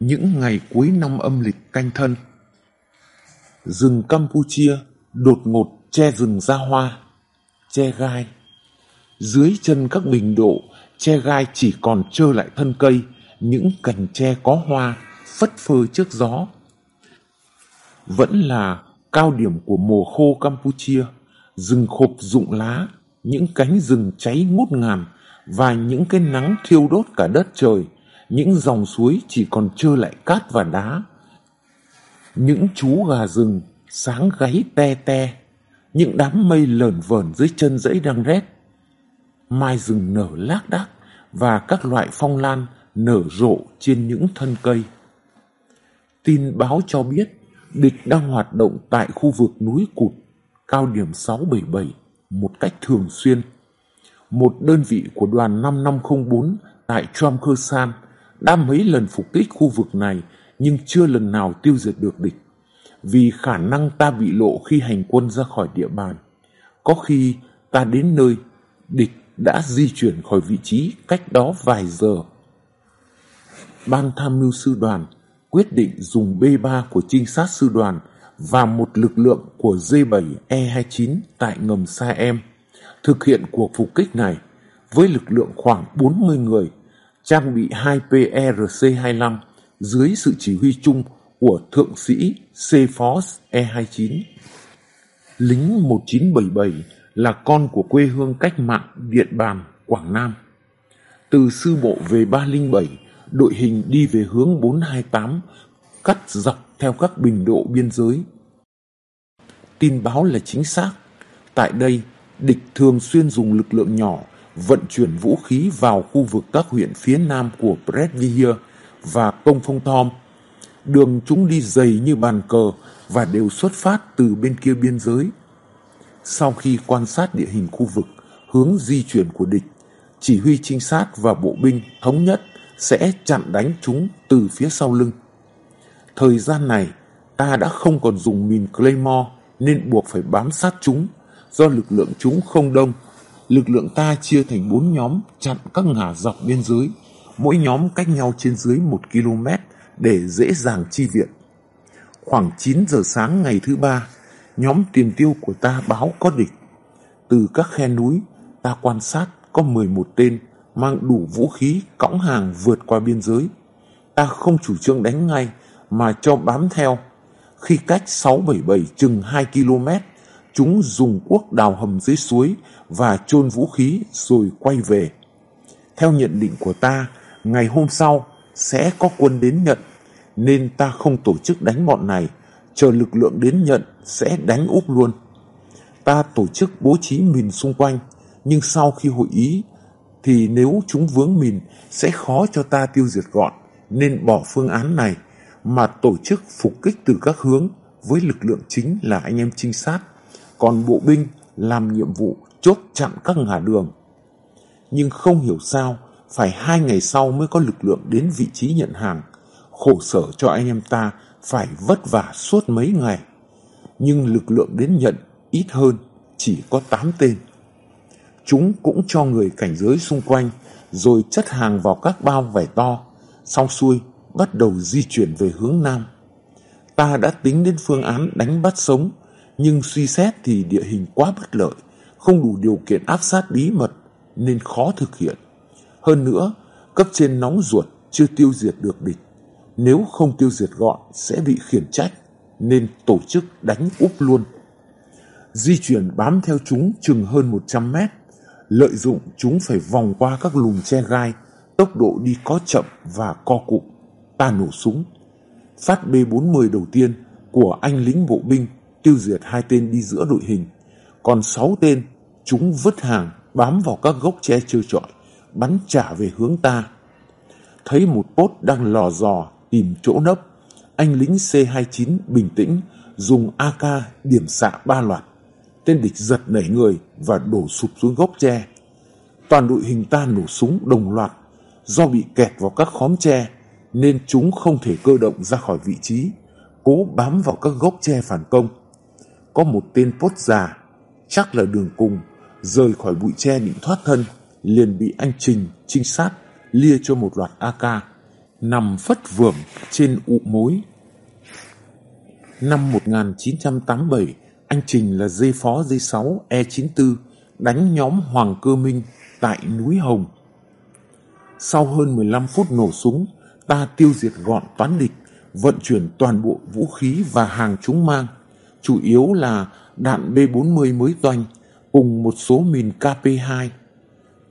những ngày cuối năm âm lịch canh thân. Rừng Campuchia đột ngột che rừng ra hoa, che gai. Dưới chân các bình độ, che gai chỉ còn trơ lại thân cây, những cành tre có hoa, phất phơ trước gió. Vẫn là cao điểm của mùa khô Campuchia, rừng khộp rụng lá, những cánh rừng cháy ngút ngàn và những cái nắng thiêu đốt cả đất trời – những dòng suối chỉ còn trơ lại cát và đá. Những chú gà rừng sáng gáy te te, những đám mây lởn vởn dưới chân dãy đang rét. Mai rừng nở lác đác và các loại phong lan nở rộ trên những thân cây. Tin báo cho biết địch đang hoạt động tại khu vực núi Cụt, cao điểm 677 một cách thường xuyên. Một đơn vị của đoàn 5504 tại Trom San đã mấy lần phục kích khu vực này, nhưng chưa lần nào tiêu diệt được địch vì khả năng ta bị lộ khi hành quân ra khỏi địa bàn. Có khi ta đến nơi, địch đã di chuyển khỏi vị trí cách đó vài giờ. Ban tham mưu sư đoàn quyết định dùng B3 của trinh sát sư đoàn và một lực lượng của D7E29 tại ngầm Sa Em thực hiện cuộc phục kích này với lực lượng khoảng 40 người trang bị 2 PRC-25 dưới sự chỉ huy chung của Thượng sĩ C-Force E-29. Lính 1977 là con của quê hương cách mạng Điện Bàn, Quảng Nam. Từ sư bộ về 307, đội hình đi về hướng 428, cắt dọc theo các bình độ biên giới. Tin báo là chính xác. Tại đây, địch thường xuyên dùng lực lượng nhỏ vận chuyển vũ khí vào khu vực các huyện phía nam của Predvihir và Công Phong Thom. Đường chúng đi dày như bàn cờ và đều xuất phát từ bên kia biên giới. Sau khi quan sát địa hình khu vực, hướng di chuyển của địch, chỉ huy trinh sát và bộ binh thống nhất sẽ chặn đánh chúng từ phía sau lưng. Thời gian này, ta đã không còn dùng mìn Claymore nên buộc phải bám sát chúng do lực lượng chúng không đông lực lượng ta chia thành bốn nhóm chặn các ngả dọc biên giới, mỗi nhóm cách nhau trên dưới một km để dễ dàng chi viện. Khoảng 9 giờ sáng ngày thứ ba, nhóm tiền tiêu của ta báo có địch. Từ các khe núi, ta quan sát có 11 tên mang đủ vũ khí cõng hàng vượt qua biên giới. Ta không chủ trương đánh ngay mà cho bám theo. Khi cách 677 chừng 2 km, chúng dùng cuốc đào hầm dưới suối và chôn vũ khí rồi quay về. Theo nhận định của ta, ngày hôm sau sẽ có quân đến nhận, nên ta không tổ chức đánh bọn này, chờ lực lượng đến nhận sẽ đánh úp luôn. Ta tổ chức bố trí mìn xung quanh, nhưng sau khi hội ý thì nếu chúng vướng mìn sẽ khó cho ta tiêu diệt gọn, nên bỏ phương án này mà tổ chức phục kích từ các hướng với lực lượng chính là anh em trinh sát, còn bộ binh làm nhiệm vụ chốt chặn các ngả đường. Nhưng không hiểu sao, phải hai ngày sau mới có lực lượng đến vị trí nhận hàng. Khổ sở cho anh em ta phải vất vả suốt mấy ngày. Nhưng lực lượng đến nhận ít hơn, chỉ có 8 tên. Chúng cũng cho người cảnh giới xung quanh, rồi chất hàng vào các bao vải to. Xong xuôi, bắt đầu di chuyển về hướng Nam. Ta đã tính đến phương án đánh bắt sống, nhưng suy xét thì địa hình quá bất lợi không đủ điều kiện áp sát bí mật nên khó thực hiện. Hơn nữa, cấp trên nóng ruột chưa tiêu diệt được địch. Nếu không tiêu diệt gọn sẽ bị khiển trách nên tổ chức đánh úp luôn. Di chuyển bám theo chúng chừng hơn 100 mét, lợi dụng chúng phải vòng qua các lùm che gai, tốc độ đi có chậm và co cụm. Ta nổ súng. Phát B-40 đầu tiên của anh lính bộ binh tiêu diệt hai tên đi giữa đội hình. Còn sáu tên, chúng vứt hàng, bám vào các gốc tre trơ trọi, bắn trả về hướng ta. Thấy một bốt đang lò dò tìm chỗ nấp, anh lính C29 bình tĩnh, dùng AK điểm xạ ba loạt. Tên địch giật nảy người và đổ sụp xuống gốc tre. Toàn đội hình ta nổ súng đồng loạt. Do bị kẹt vào các khóm tre, nên chúng không thể cơ động ra khỏi vị trí, cố bám vào các gốc tre phản công có một tên pốt già chắc là đường cùng, rời khỏi bụi tre định thoát thân, liền bị anh Trình trinh sát lia cho một loạt AK. nằm phất vưởng trên ụ mối. Năm 1987, anh Trình là dây phó dây 6 E94 đánh nhóm Hoàng Cơ Minh tại núi Hồng. Sau hơn 15 phút nổ súng, ta tiêu diệt gọn toán địch, vận chuyển toàn bộ vũ khí và hàng chúng mang, chủ yếu là đạn B-40 mới toanh cùng một số mìn KP-2.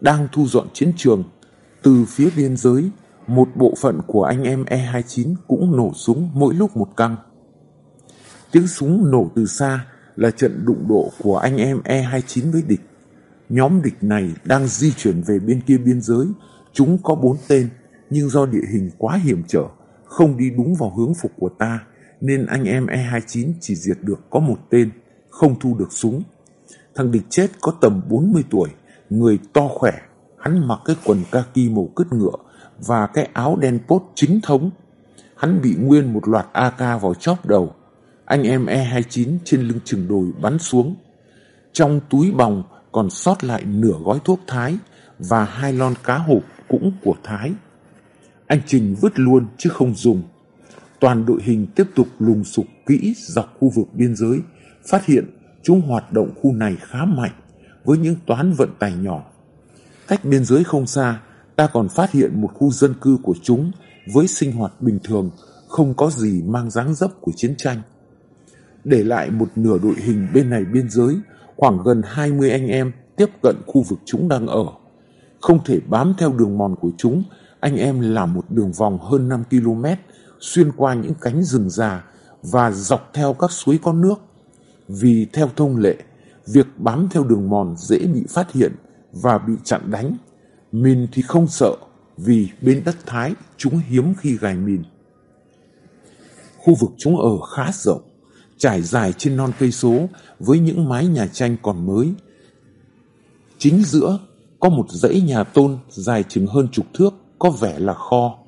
Đang thu dọn chiến trường, từ phía biên giới, một bộ phận của anh em E-29 cũng nổ súng mỗi lúc một căng. Tiếng súng nổ từ xa là trận đụng độ của anh em E-29 với địch. Nhóm địch này đang di chuyển về bên kia biên giới. Chúng có bốn tên, nhưng do địa hình quá hiểm trở, không đi đúng vào hướng phục của ta, nên anh em E-29 chỉ diệt được có một tên, không thu được súng. Thằng địch chết có tầm 40 tuổi, người to khỏe, hắn mặc cái quần kaki màu cứt ngựa và cái áo đen pốt chính thống. Hắn bị nguyên một loạt AK vào chóp đầu. Anh em E-29 trên lưng chừng đồi bắn xuống. Trong túi bòng còn sót lại nửa gói thuốc Thái và hai lon cá hộp cũng của Thái. Anh Trình vứt luôn chứ không dùng. Toàn đội hình tiếp tục lùng sục kỹ dọc khu vực biên giới, phát hiện chúng hoạt động khu này khá mạnh với những toán vận tải nhỏ. Cách biên giới không xa, ta còn phát hiện một khu dân cư của chúng với sinh hoạt bình thường, không có gì mang dáng dấp của chiến tranh. Để lại một nửa đội hình bên này biên giới, khoảng gần 20 anh em tiếp cận khu vực chúng đang ở. Không thể bám theo đường mòn của chúng, anh em làm một đường vòng hơn 5 km, xuyên qua những cánh rừng già và dọc theo các suối có nước. Vì theo thông lệ, việc bám theo đường mòn dễ bị phát hiện và bị chặn đánh. Mìn thì không sợ vì bên đất Thái chúng hiếm khi gài mìn. Khu vực chúng ở khá rộng, trải dài trên non cây số với những mái nhà tranh còn mới. Chính giữa có một dãy nhà tôn dài chừng hơn chục thước có vẻ là kho.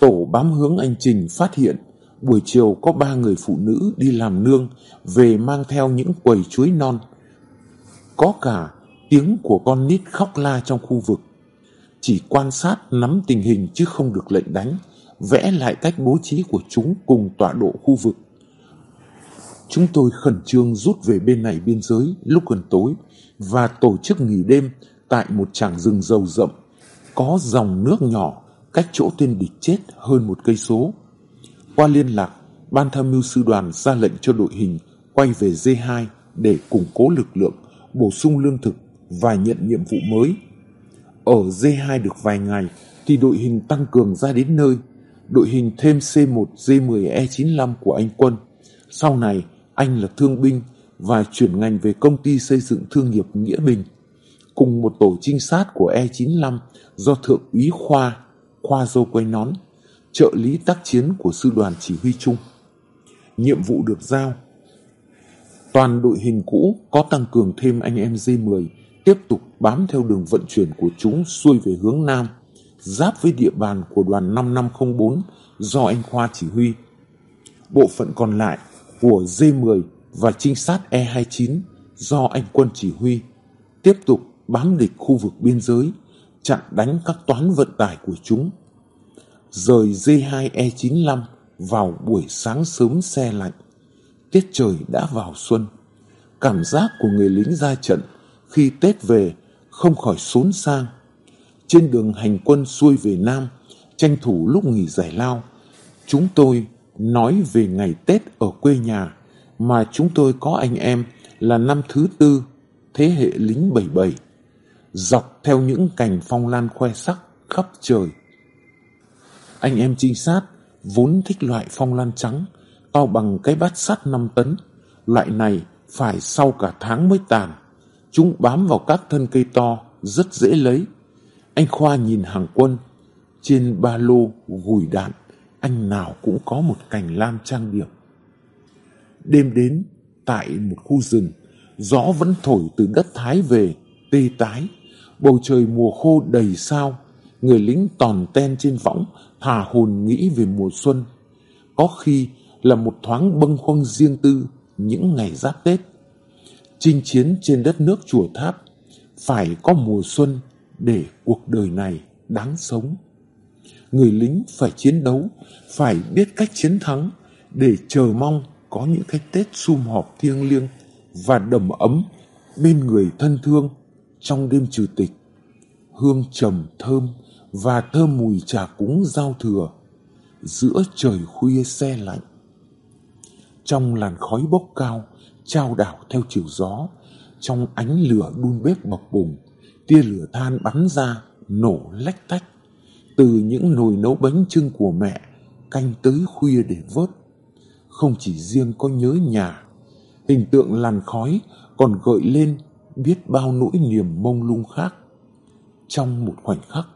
Tổ bám hướng anh Trình phát hiện buổi chiều có ba người phụ nữ đi làm nương về mang theo những quầy chuối non. Có cả tiếng của con nít khóc la trong khu vực. Chỉ quan sát nắm tình hình chứ không được lệnh đánh, vẽ lại cách bố trí của chúng cùng tọa độ khu vực. Chúng tôi khẩn trương rút về bên này biên giới lúc gần tối và tổ chức nghỉ đêm tại một tràng rừng rầu rậm có dòng nước nhỏ cách chỗ tên địch chết hơn một cây số. Qua liên lạc, ban tham mưu sư đoàn ra lệnh cho đội hình quay về D2 để củng cố lực lượng, bổ sung lương thực và nhận nhiệm vụ mới. Ở D2 được vài ngày thì đội hình tăng cường ra đến nơi, đội hình thêm C1 D10E95 của anh Quân. Sau này, anh là thương binh và chuyển ngành về công ty xây dựng thương nghiệp Nghĩa Bình cùng một tổ trinh sát của E95 do Thượng úy Khoa, Khoa dâu quay nón, trợ lý tác chiến của sư đoàn chỉ huy chung. Nhiệm vụ được giao Toàn đội hình cũ có tăng cường thêm anh em D10 tiếp tục bám theo đường vận chuyển của chúng xuôi về hướng Nam, giáp với địa bàn của đoàn 5504 do anh Khoa chỉ huy. Bộ phận còn lại của D10 và trinh sát E29 do anh Quân chỉ huy tiếp tục bám địch khu vực biên giới, chặn đánh các toán vận tải của chúng. Rời D2E95 vào buổi sáng sớm xe lạnh, tiết trời đã vào xuân. Cảm giác của người lính ra trận khi Tết về không khỏi xốn sang. Trên đường hành quân xuôi về Nam, tranh thủ lúc nghỉ giải lao, chúng tôi nói về ngày Tết ở quê nhà mà chúng tôi có anh em là năm thứ tư thế hệ lính 77 dọc theo những cành phong lan khoe sắc khắp trời. Anh em trinh sát vốn thích loại phong lan trắng, to bằng cái bát sắt 5 tấn. Loại này phải sau cả tháng mới tàn. Chúng bám vào các thân cây to, rất dễ lấy. Anh Khoa nhìn hàng quân, trên ba lô gùi đạn, anh nào cũng có một cành lam trang điểm. Đêm đến, tại một khu rừng, gió vẫn thổi từ đất Thái về, tê tái, bầu trời mùa khô đầy sao, người lính tòn ten trên võng, thả hồn nghĩ về mùa xuân. Có khi là một thoáng bâng khuâng riêng tư những ngày giáp Tết. Chinh chiến trên đất nước chùa tháp, phải có mùa xuân để cuộc đời này đáng sống. người lính phải chiến đấu, phải biết cách chiến thắng để chờ mong có những cái Tết sum họp thiêng liêng và đầm ấm bên người thân thương trong đêm trừ tịch. Hương trầm thơm và thơm mùi trà cúng giao thừa giữa trời khuya xe lạnh. Trong làn khói bốc cao, trao đảo theo chiều gió, trong ánh lửa đun bếp bập bùng, tia lửa than bắn ra, nổ lách tách. Từ những nồi nấu bánh trưng của mẹ, canh tới khuya để vớt. Không chỉ riêng có nhớ nhà, hình tượng làn khói còn gợi lên biết bao nỗi niềm mông lung khác. Trong một khoảnh khắc,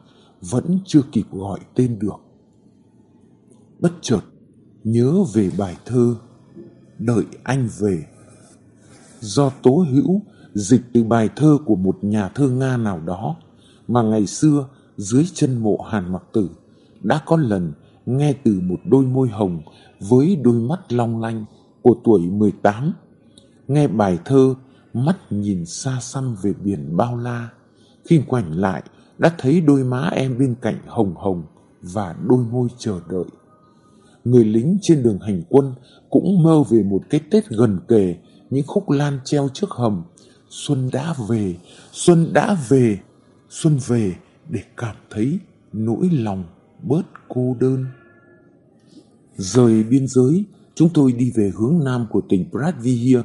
vẫn chưa kịp gọi tên được. Bất chợt, nhớ về bài thơ Đợi anh về. Do Tố Hữu dịch từ bài thơ của một nhà thơ Nga nào đó mà ngày xưa dưới chân mộ Hàn Mặc Tử đã có lần nghe từ một đôi môi hồng với đôi mắt long lanh của tuổi 18. Nghe bài thơ mắt nhìn xa xăm về biển bao la, khi ngoảnh lại đã thấy đôi má em bên cạnh hồng hồng và đôi môi chờ đợi. Người lính trên đường hành quân cũng mơ về một cái Tết gần kề, những khúc lan treo trước hầm. Xuân đã về, xuân đã về, xuân về để cảm thấy nỗi lòng bớt cô đơn. Rời biên giới, chúng tôi đi về hướng nam của tỉnh Bradvihir,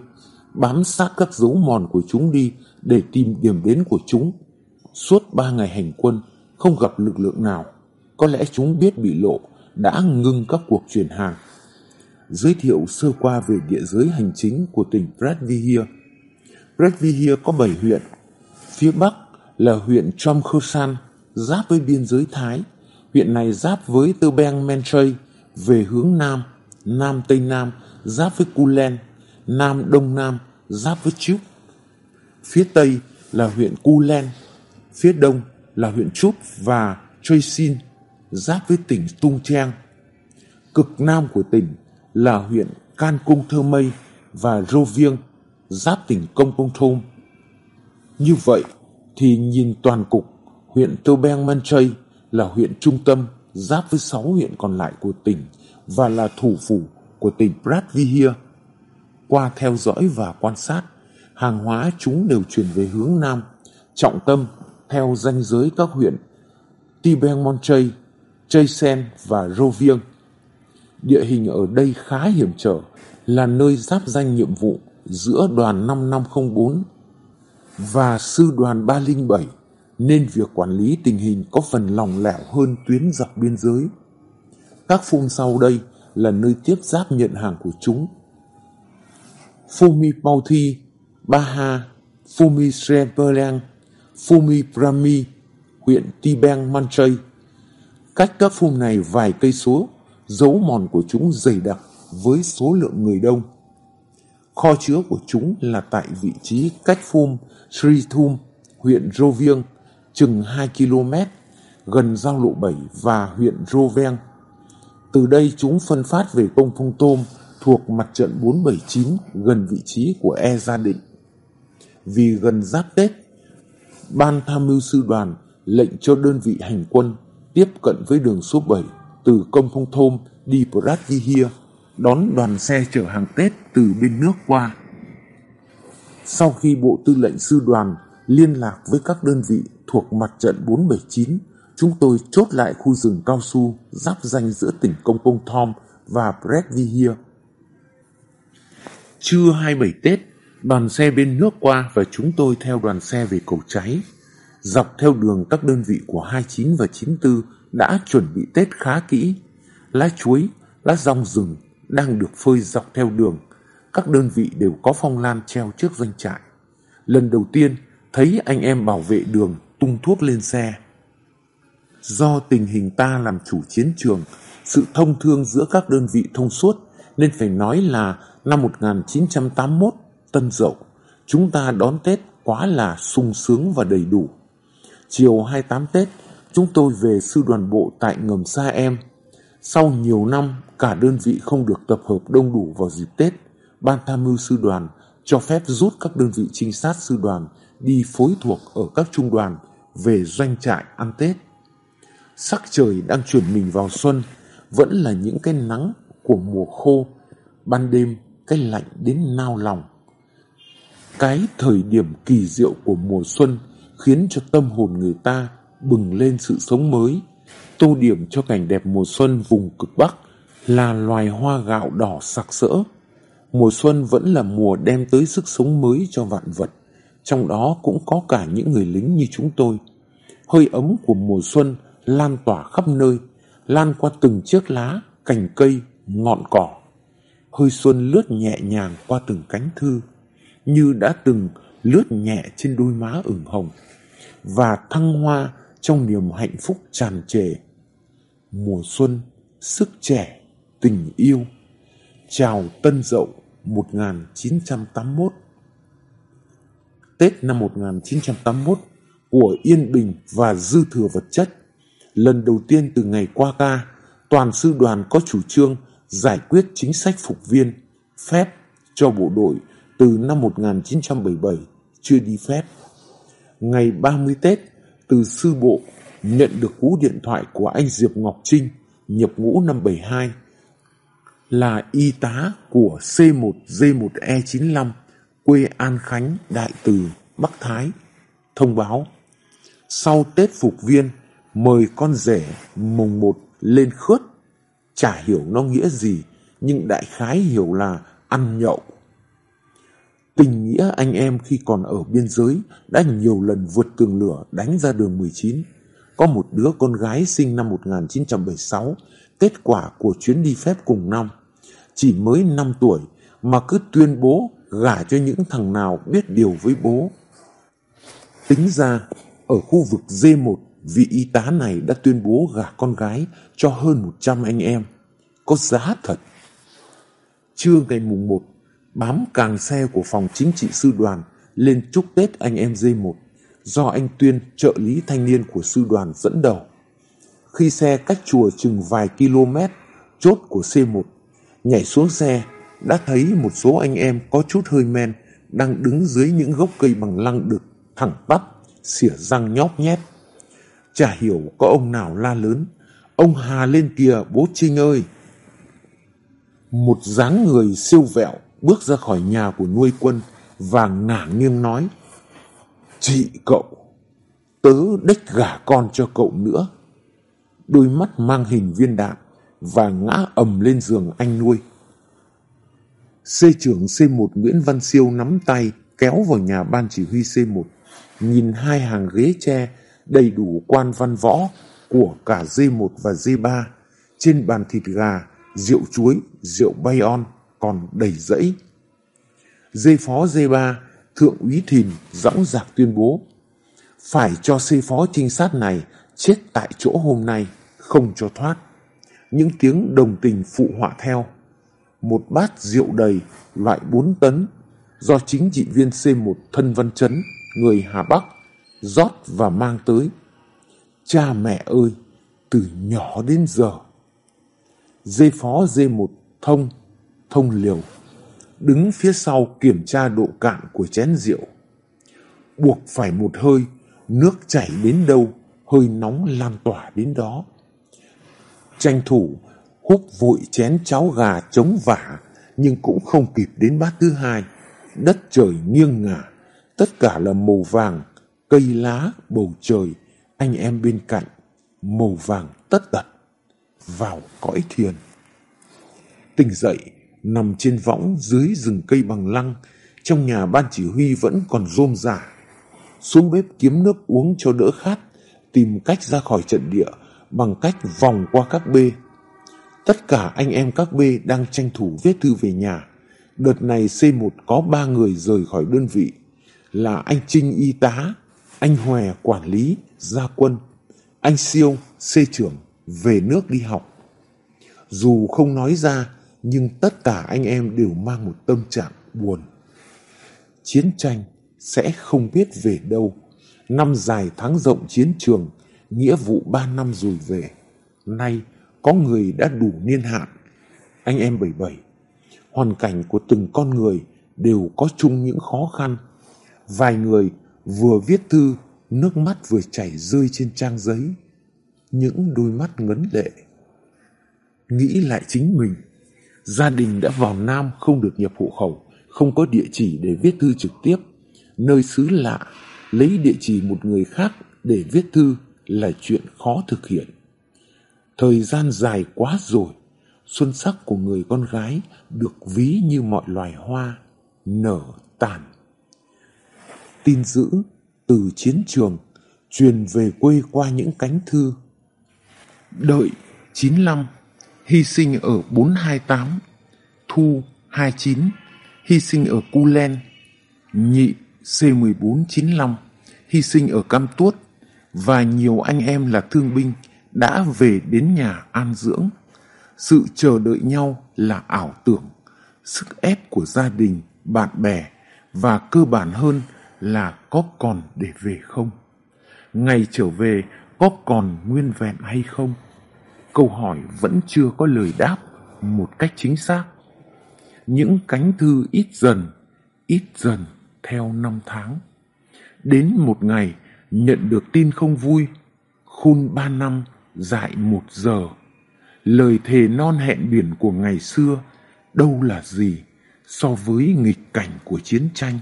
bám sát các dấu mòn của chúng đi để tìm điểm đến của chúng. Suốt ba ngày hành quân, không gặp lực lượng nào. Có lẽ chúng biết bị lộ, đã ngưng các cuộc chuyển hàng. Giới thiệu sơ qua về địa giới hành chính của tỉnh Bradvihir. Bradvihir có 7 huyện. Phía Bắc là huyện Tromkhosan, giáp với biên giới Thái. Huyện này giáp với Tơ Beng Menchay về hướng Nam, Nam Tây Nam, giáp với Kulen, Nam Đông Nam, giáp với Chúc. Phía Tây là huyện Kulen, phía Đông là huyện Chúp và Choisin, giáp với tỉnh Tung Trang. Cực Nam của tỉnh là huyện Can Cung Thơ Mây và Rô Viêng, giáp tỉnh Công Công Thôm. Như vậy thì nhìn toàn cục, huyện Tô Beng Man Chay là huyện trung tâm giáp với 6 huyện còn lại của tỉnh và là thủ phủ của tỉnh Bradvihir. Qua theo dõi và quan sát, hàng hóa chúng đều chuyển về hướng Nam, trọng tâm theo danh giới các huyện Tibeng Monchay, Chaysen và Rô Viêng. Địa hình ở đây khá hiểm trở, là nơi giáp danh nhiệm vụ giữa đoàn 5504 và sư đoàn 307 nên việc quản lý tình hình có phần lòng lẻo hơn tuyến dọc biên giới. Các phun sau đây là nơi tiếp giáp nhận hàng của chúng. Phumi Pauthi, Baha, Phumi Sreberlang, Phumi Brahmi, huyện Tibang Manchay. Cách các phum này vài cây số, dấu mòn của chúng dày đặc với số lượng người đông. Kho chứa của chúng là tại vị trí cách phum Sri Thum, huyện Rô Viêng, chừng 2 km, gần giao lộ 7 và huyện Rô Veng. Từ đây chúng phân phát về công Phong Tôm thuộc mặt trận 479 gần vị trí của E Gia Định. Vì gần giáp Tết, Ban tham mưu sư đoàn lệnh cho đơn vị hành quân tiếp cận với đường số 7 từ công Phong Thôm đi Pratihia, đón đoàn xe chở hàng Tết từ bên nước qua. Sau khi Bộ Tư lệnh Sư đoàn liên lạc với các đơn vị thuộc mặt trận 479, chúng tôi chốt lại khu rừng cao su giáp danh giữa tỉnh Công Công Thom và Bredvihir. Trưa 27 Tết, đoàn xe bên nước qua và chúng tôi theo đoàn xe về cầu cháy. Dọc theo đường các đơn vị của 29 và 94 đã chuẩn bị Tết khá kỹ. Lá chuối, lá rong rừng đang được phơi dọc theo đường. Các đơn vị đều có phong lan treo trước doanh trại. Lần đầu tiên thấy anh em bảo vệ đường tung thuốc lên xe. Do tình hình ta làm chủ chiến trường, sự thông thương giữa các đơn vị thông suốt nên phải nói là năm 1981 Tân Dậu, chúng ta đón Tết quá là sung sướng và đầy đủ. Chiều 28 Tết, chúng tôi về sư đoàn bộ tại ngầm Sa Em. Sau nhiều năm, cả đơn vị không được tập hợp đông đủ vào dịp Tết, Ban tham mưu sư đoàn cho phép rút các đơn vị trinh sát sư đoàn đi phối thuộc ở các trung đoàn về doanh trại ăn Tết. Sắc trời đang chuyển mình vào xuân, vẫn là những cái nắng của mùa khô, ban đêm cái lạnh đến nao lòng. Cái thời điểm kỳ diệu của mùa xuân khiến cho tâm hồn người ta bừng lên sự sống mới, tô điểm cho cảnh đẹp mùa xuân vùng cực Bắc là loài hoa gạo đỏ sặc sỡ. Mùa xuân vẫn là mùa đem tới sức sống mới cho vạn vật, trong đó cũng có cả những người lính như chúng tôi. Hơi ấm của mùa xuân lan tỏa khắp nơi, lan qua từng chiếc lá, cành cây, ngọn cỏ. Hơi xuân lướt nhẹ nhàng qua từng cánh thư, như đã từng lướt nhẹ trên đôi má ửng hồng và thăng hoa trong niềm hạnh phúc tràn trề. Mùa xuân, sức trẻ, tình yêu. Chào Tân Dậu 1981 Tết năm 1981 của Yên Bình và dư thừa vật chất. Lần đầu tiên từ ngày qua ca, toàn sư đoàn có chủ trương giải quyết chính sách phục viên, phép cho bộ đội từ năm 1977 chưa đi phép. Ngày 30 Tết, từ sư bộ nhận được cú điện thoại của anh Diệp Ngọc Trinh nhập ngũ năm 72 là y tá của C1D1E95 quê An Khánh, Đại Từ, Bắc Thái thông báo sau Tết phục viên mời con rể mùng một lên khướt chả hiểu nó nghĩa gì nhưng đại khái hiểu là ăn nhậu Tình nghĩa anh em khi còn ở biên giới đã nhiều lần vượt tường lửa đánh ra đường 19. Có một đứa con gái sinh năm 1976, kết quả của chuyến đi phép cùng năm. Chỉ mới 5 tuổi mà cứ tuyên bố gả cho những thằng nào biết điều với bố. Tính ra, ở khu vực D1, vị y tá này đã tuyên bố gả con gái cho hơn 100 anh em. Có giá thật. Trưa ngày mùng 1 bám càng xe của phòng chính trị sư đoàn lên chúc Tết anh em D1 do anh Tuyên, trợ lý thanh niên của sư đoàn dẫn đầu. Khi xe cách chùa chừng vài km, chốt của C1 nhảy xuống xe, đã thấy một số anh em có chút hơi men đang đứng dưới những gốc cây bằng lăng được thẳng tắp, xỉa răng nhóp nhét. Chả hiểu có ông nào la lớn Ông Hà lên kìa bố Trinh ơi Một dáng người siêu vẹo bước ra khỏi nhà của nuôi quân và ngả nghiêng nói Chị cậu, tớ đếch gả con cho cậu nữa. Đôi mắt mang hình viên đạn và ngã ầm lên giường anh nuôi. C trưởng C1 Nguyễn Văn Siêu nắm tay kéo vào nhà ban chỉ huy C1, nhìn hai hàng ghế tre đầy đủ quan văn võ của cả D1 và D3 trên bàn thịt gà, rượu chuối, rượu bay on còn đầy rẫy. Dây phó dây ba, thượng úy Thìn dõng dạc tuyên bố phải cho C phó trinh sát này chết tại chỗ hôm nay, không cho thoát. Những tiếng đồng tình phụ họa theo. Một bát rượu đầy, loại 4 tấn, do chính trị viên C1 Thân Văn Chấn, người Hà Bắc, rót và mang tới. Cha mẹ ơi, từ nhỏ đến giờ. Dây phó dây một thông thông liều, đứng phía sau kiểm tra độ cạn của chén rượu. Buộc phải một hơi, nước chảy đến đâu, hơi nóng lan tỏa đến đó. Tranh thủ, hút vội chén cháo gà chống vả, nhưng cũng không kịp đến bát thứ hai. Đất trời nghiêng ngả, tất cả là màu vàng, cây lá, bầu trời, anh em bên cạnh, màu vàng tất tật, vào cõi thiền. Tỉnh dậy, nằm trên võng dưới rừng cây bằng lăng, trong nhà ban chỉ huy vẫn còn rôm rả. Xuống bếp kiếm nước uống cho đỡ khát, tìm cách ra khỏi trận địa bằng cách vòng qua các bê. Tất cả anh em các bê đang tranh thủ viết thư về nhà. Đợt này C1 có ba người rời khỏi đơn vị là anh Trinh y tá, anh Hòe quản lý, gia quân, anh Siêu, C trưởng về nước đi học. Dù không nói ra nhưng tất cả anh em đều mang một tâm trạng buồn. Chiến tranh sẽ không biết về đâu. Năm dài tháng rộng chiến trường, nghĩa vụ ba năm rồi về. Nay có người đã đủ niên hạn. Anh em bảy bảy, hoàn cảnh của từng con người đều có chung những khó khăn. Vài người vừa viết thư, nước mắt vừa chảy rơi trên trang giấy. những đôi mắt ngấn lệ. Nghĩ lại chính mình, gia đình đã vào Nam không được nhập hộ khẩu, không có địa chỉ để viết thư trực tiếp. Nơi xứ lạ, lấy địa chỉ một người khác để viết thư là chuyện khó thực hiện. Thời gian dài quá rồi, xuân sắc của người con gái được ví như mọi loài hoa, nở tàn. Tin dữ từ chiến trường truyền về quê qua những cánh thư. Đợi 95, hy sinh ở 428, Thu 29, hy sinh ở Cu Len, Nhị C1495, hy sinh ở Cam Tuốt và nhiều anh em là thương binh đã về đến nhà an dưỡng. Sự chờ đợi nhau là ảo tưởng, sức ép của gia đình, bạn bè và cơ bản hơn là có còn để về không? Ngày trở về có còn nguyên vẹn hay không? Câu hỏi vẫn chưa có lời đáp một cách chính xác. Những cánh thư ít dần, ít dần theo năm tháng. Đến một ngày nhận được tin không vui, khôn ba năm dại một giờ. Lời thề non hẹn biển của ngày xưa đâu là gì so với nghịch cảnh của chiến tranh.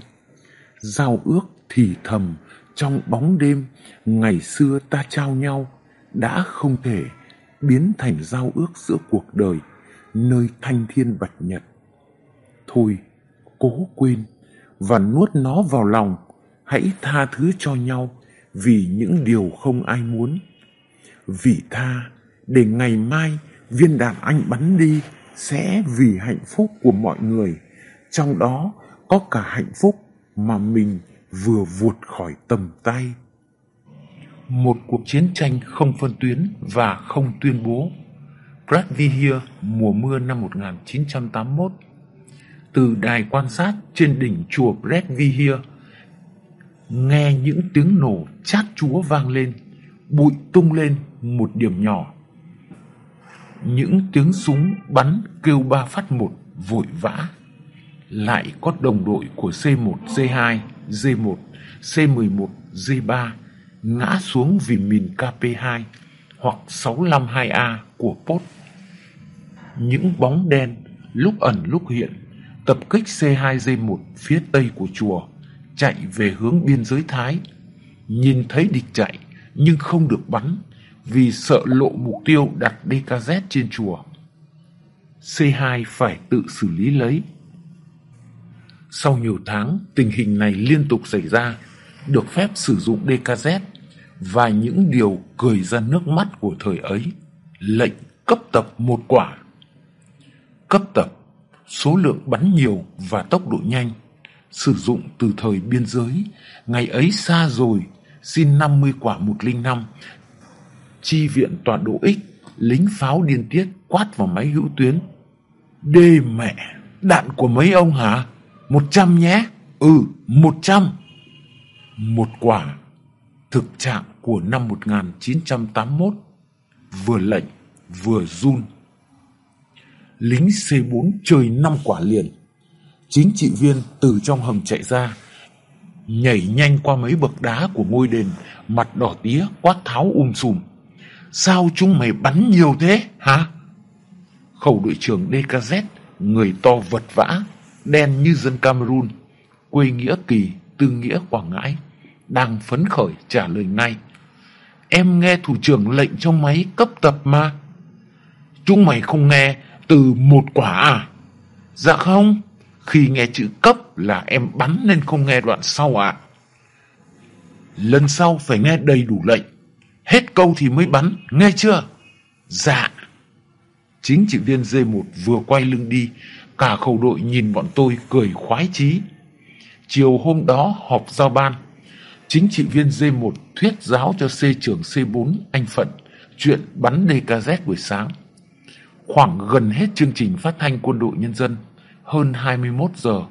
Giao ước thì thầm trong bóng đêm ngày xưa ta trao nhau đã không thể biến thành giao ước giữa cuộc đời nơi thanh thiên bạch nhật. Thôi, cố quên và nuốt nó vào lòng, hãy tha thứ cho nhau vì những điều không ai muốn. Vì tha, để ngày mai viên đạn anh bắn đi sẽ vì hạnh phúc của mọi người, trong đó có cả hạnh phúc mà mình vừa vụt khỏi tầm tay. Một cuộc chiến tranh không phân tuyến và không tuyên bố. Brad mùa mưa năm 1981 Từ đài quan sát trên đỉnh chùa Brad nghe những tiếng nổ chát chúa vang lên, bụi tung lên một điểm nhỏ. Những tiếng súng bắn kêu ba phát một vội vã. Lại có đồng đội của C1, C2, D1, C11, D3 ngã xuống vì mìn KP2 hoặc 652A của POT. Những bóng đen lúc ẩn lúc hiện tập kích C2D1 phía tây của chùa chạy về hướng biên giới Thái. Nhìn thấy địch chạy nhưng không được bắn vì sợ lộ mục tiêu đặt DKZ trên chùa. C2 phải tự xử lý lấy. Sau nhiều tháng, tình hình này liên tục xảy ra, được phép sử dụng DKZ và những điều cười ra nước mắt của thời ấy. Lệnh cấp tập một quả. Cấp tập, số lượng bắn nhiều và tốc độ nhanh sử dụng từ thời biên giới, ngày ấy xa rồi, xin 50 quả 105. Chi viện tọa độ X, lính pháo điên tiết quát vào máy hữu tuyến. Đê mẹ, đạn của mấy ông hả? Một trăm nhé. Ừ, một trăm. Một quả. Thực trạng của năm 1981. Vừa lệnh, vừa run. Lính C4 chơi năm quả liền Chính trị viên từ trong hầm chạy ra, nhảy nhanh qua mấy bậc đá của ngôi đền, mặt đỏ tía quát tháo um sùm. Sao chúng mày bắn nhiều thế, hả? Khẩu đội trưởng DKZ, người to vật vã, đen như dân Cameroon, quê Nghĩa Kỳ, tư nghĩa Quảng Ngãi, đang phấn khởi trả lời ngay. Em nghe thủ trưởng lệnh trong máy cấp tập mà. Chúng mày không nghe từ một quả à? Dạ không. Khi nghe chữ cấp là em bắn nên không nghe đoạn sau ạ. À. Lần sau phải nghe đầy đủ lệnh. Hết câu thì mới bắn, nghe chưa? Dạ. Chính trị viên D1 vừa quay lưng đi, cả khẩu đội nhìn bọn tôi cười khoái chí. Chiều hôm đó họp giao ban, chính trị viên D1 thuyết giáo cho C trưởng C4 anh Phận chuyện bắn DKZ buổi sáng. Khoảng gần hết chương trình phát thanh quân đội nhân dân, hơn 21 giờ.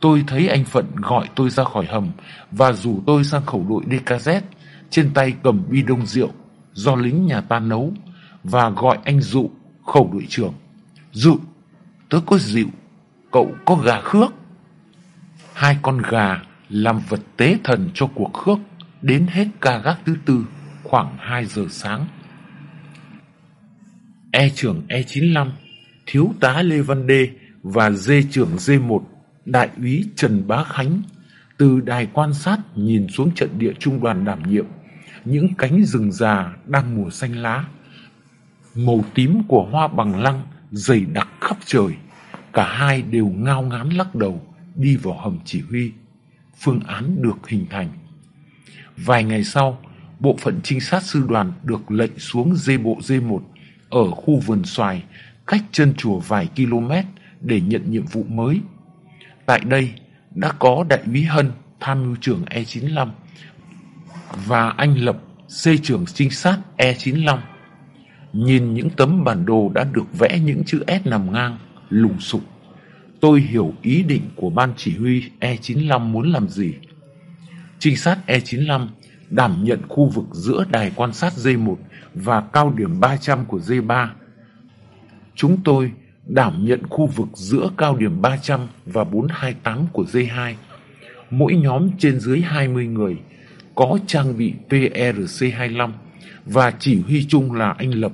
Tôi thấy anh Phận gọi tôi ra khỏi hầm và rủ tôi sang khẩu đội DKZ, trên tay cầm bi đông rượu do lính nhà ta nấu và gọi anh Dụ, khẩu đội trưởng. Dụ, tớ có rượu, cậu có gà khước. Hai con gà làm vật tế thần cho cuộc khước đến hết ca gác thứ tư khoảng 2 giờ sáng. E trưởng E95, Thiếu tá Lê Văn Đê và Dê trưởng D1, Đại úy Trần Bá Khánh từ đài quan sát nhìn xuống trận địa trung đoàn đảm nhiệm, những cánh rừng già đang mùa xanh lá. Màu tím của hoa bằng lăng dày đặc khắp trời, cả hai đều ngao ngán lắc đầu đi vào hầm chỉ huy. Phương án được hình thành. Vài ngày sau, bộ phận trinh sát sư đoàn được lệnh xuống dê bộ D1 ở khu vườn xoài cách chân chùa vài km để nhận nhiệm vụ mới. Tại đây đã có đại úy Hân tham mưu trưởng E95 và anh Lập C trưởng trinh sát E95. Nhìn những tấm bản đồ đã được vẽ những chữ S nằm ngang, lùng sục, tôi hiểu ý định của ban chỉ huy E95 muốn làm gì. Trinh sát E95 đảm nhận khu vực giữa đài quan sát D1 và cao điểm 300 của D3. Chúng tôi đảm nhận khu vực giữa cao điểm 300 và 428 của D2. Mỗi nhóm trên dưới 20 người có trang bị PRC-25 và chỉ huy chung là anh Lập.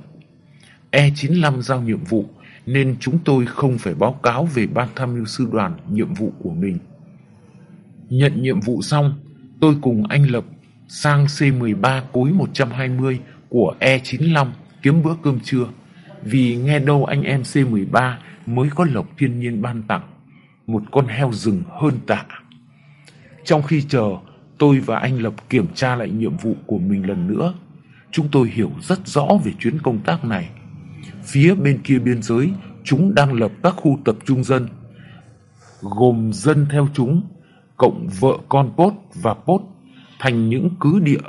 E95 giao nhiệm vụ nên chúng tôi không phải báo cáo về ban tham mưu sư đoàn nhiệm vụ của mình. Nhận nhiệm vụ xong, tôi cùng anh Lập sang C13 cối 120 của E95 kiếm bữa cơm trưa vì nghe đâu anh em C13 mới có lộc thiên nhiên ban tặng một con heo rừng hơn tạ. Trong khi chờ, tôi và anh Lập kiểm tra lại nhiệm vụ của mình lần nữa. Chúng tôi hiểu rất rõ về chuyến công tác này. Phía bên kia biên giới, chúng đang lập các khu tập trung dân, gồm dân theo chúng, cộng vợ con Pốt và Pốt thành những cứ địa.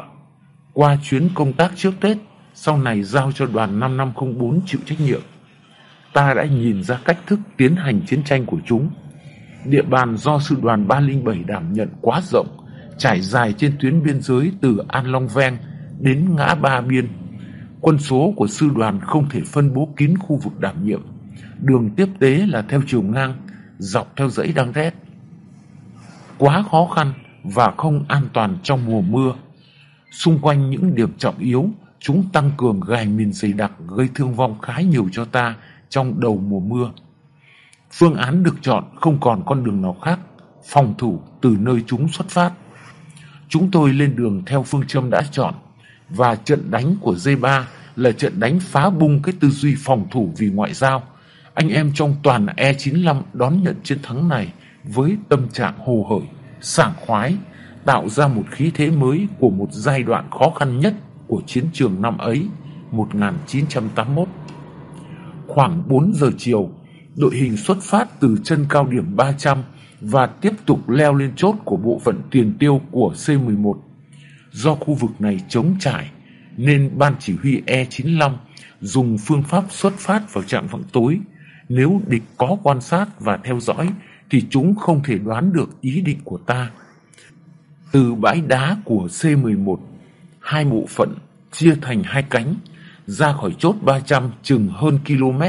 Qua chuyến công tác trước Tết, sau này giao cho đoàn 5504 chịu trách nhiệm. Ta đã nhìn ra cách thức tiến hành chiến tranh của chúng. Địa bàn do sư đoàn 307 đảm nhận quá rộng, trải dài trên tuyến biên giới từ An Long Ven đến ngã Ba Biên. Quân số của sư đoàn không thể phân bố kín khu vực đảm nhiệm. Đường tiếp tế là theo chiều ngang, dọc theo dãy đang rét. Quá khó khăn và không an toàn trong mùa mưa. Xung quanh những điểm trọng yếu, chúng tăng cường gài mìn dày đặc gây thương vong khá nhiều cho ta trong đầu mùa mưa. Phương án được chọn không còn con đường nào khác, phòng thủ từ nơi chúng xuất phát. Chúng tôi lên đường theo phương châm đã chọn và trận đánh của D3 là trận đánh phá bung cái tư duy phòng thủ vì ngoại giao. Anh em trong toàn E95 đón nhận chiến thắng này với tâm trạng hồ hởi, sảng khoái, tạo ra một khí thế mới của một giai đoạn khó khăn nhất của chiến trường năm ấy, 1981. Khoảng 4 giờ chiều, đội hình xuất phát từ chân cao điểm 300 và tiếp tục leo lên chốt của bộ phận tiền tiêu của C11. Do khu vực này trống trải, nên ban chỉ huy E95 dùng phương pháp xuất phát vào trạng vạng tối. Nếu địch có quan sát và theo dõi, thì chúng không thể đoán được ý định của ta. Từ bãi đá của C11, hai bộ phận chia thành hai cánh, ra khỏi chốt 300 chừng hơn km,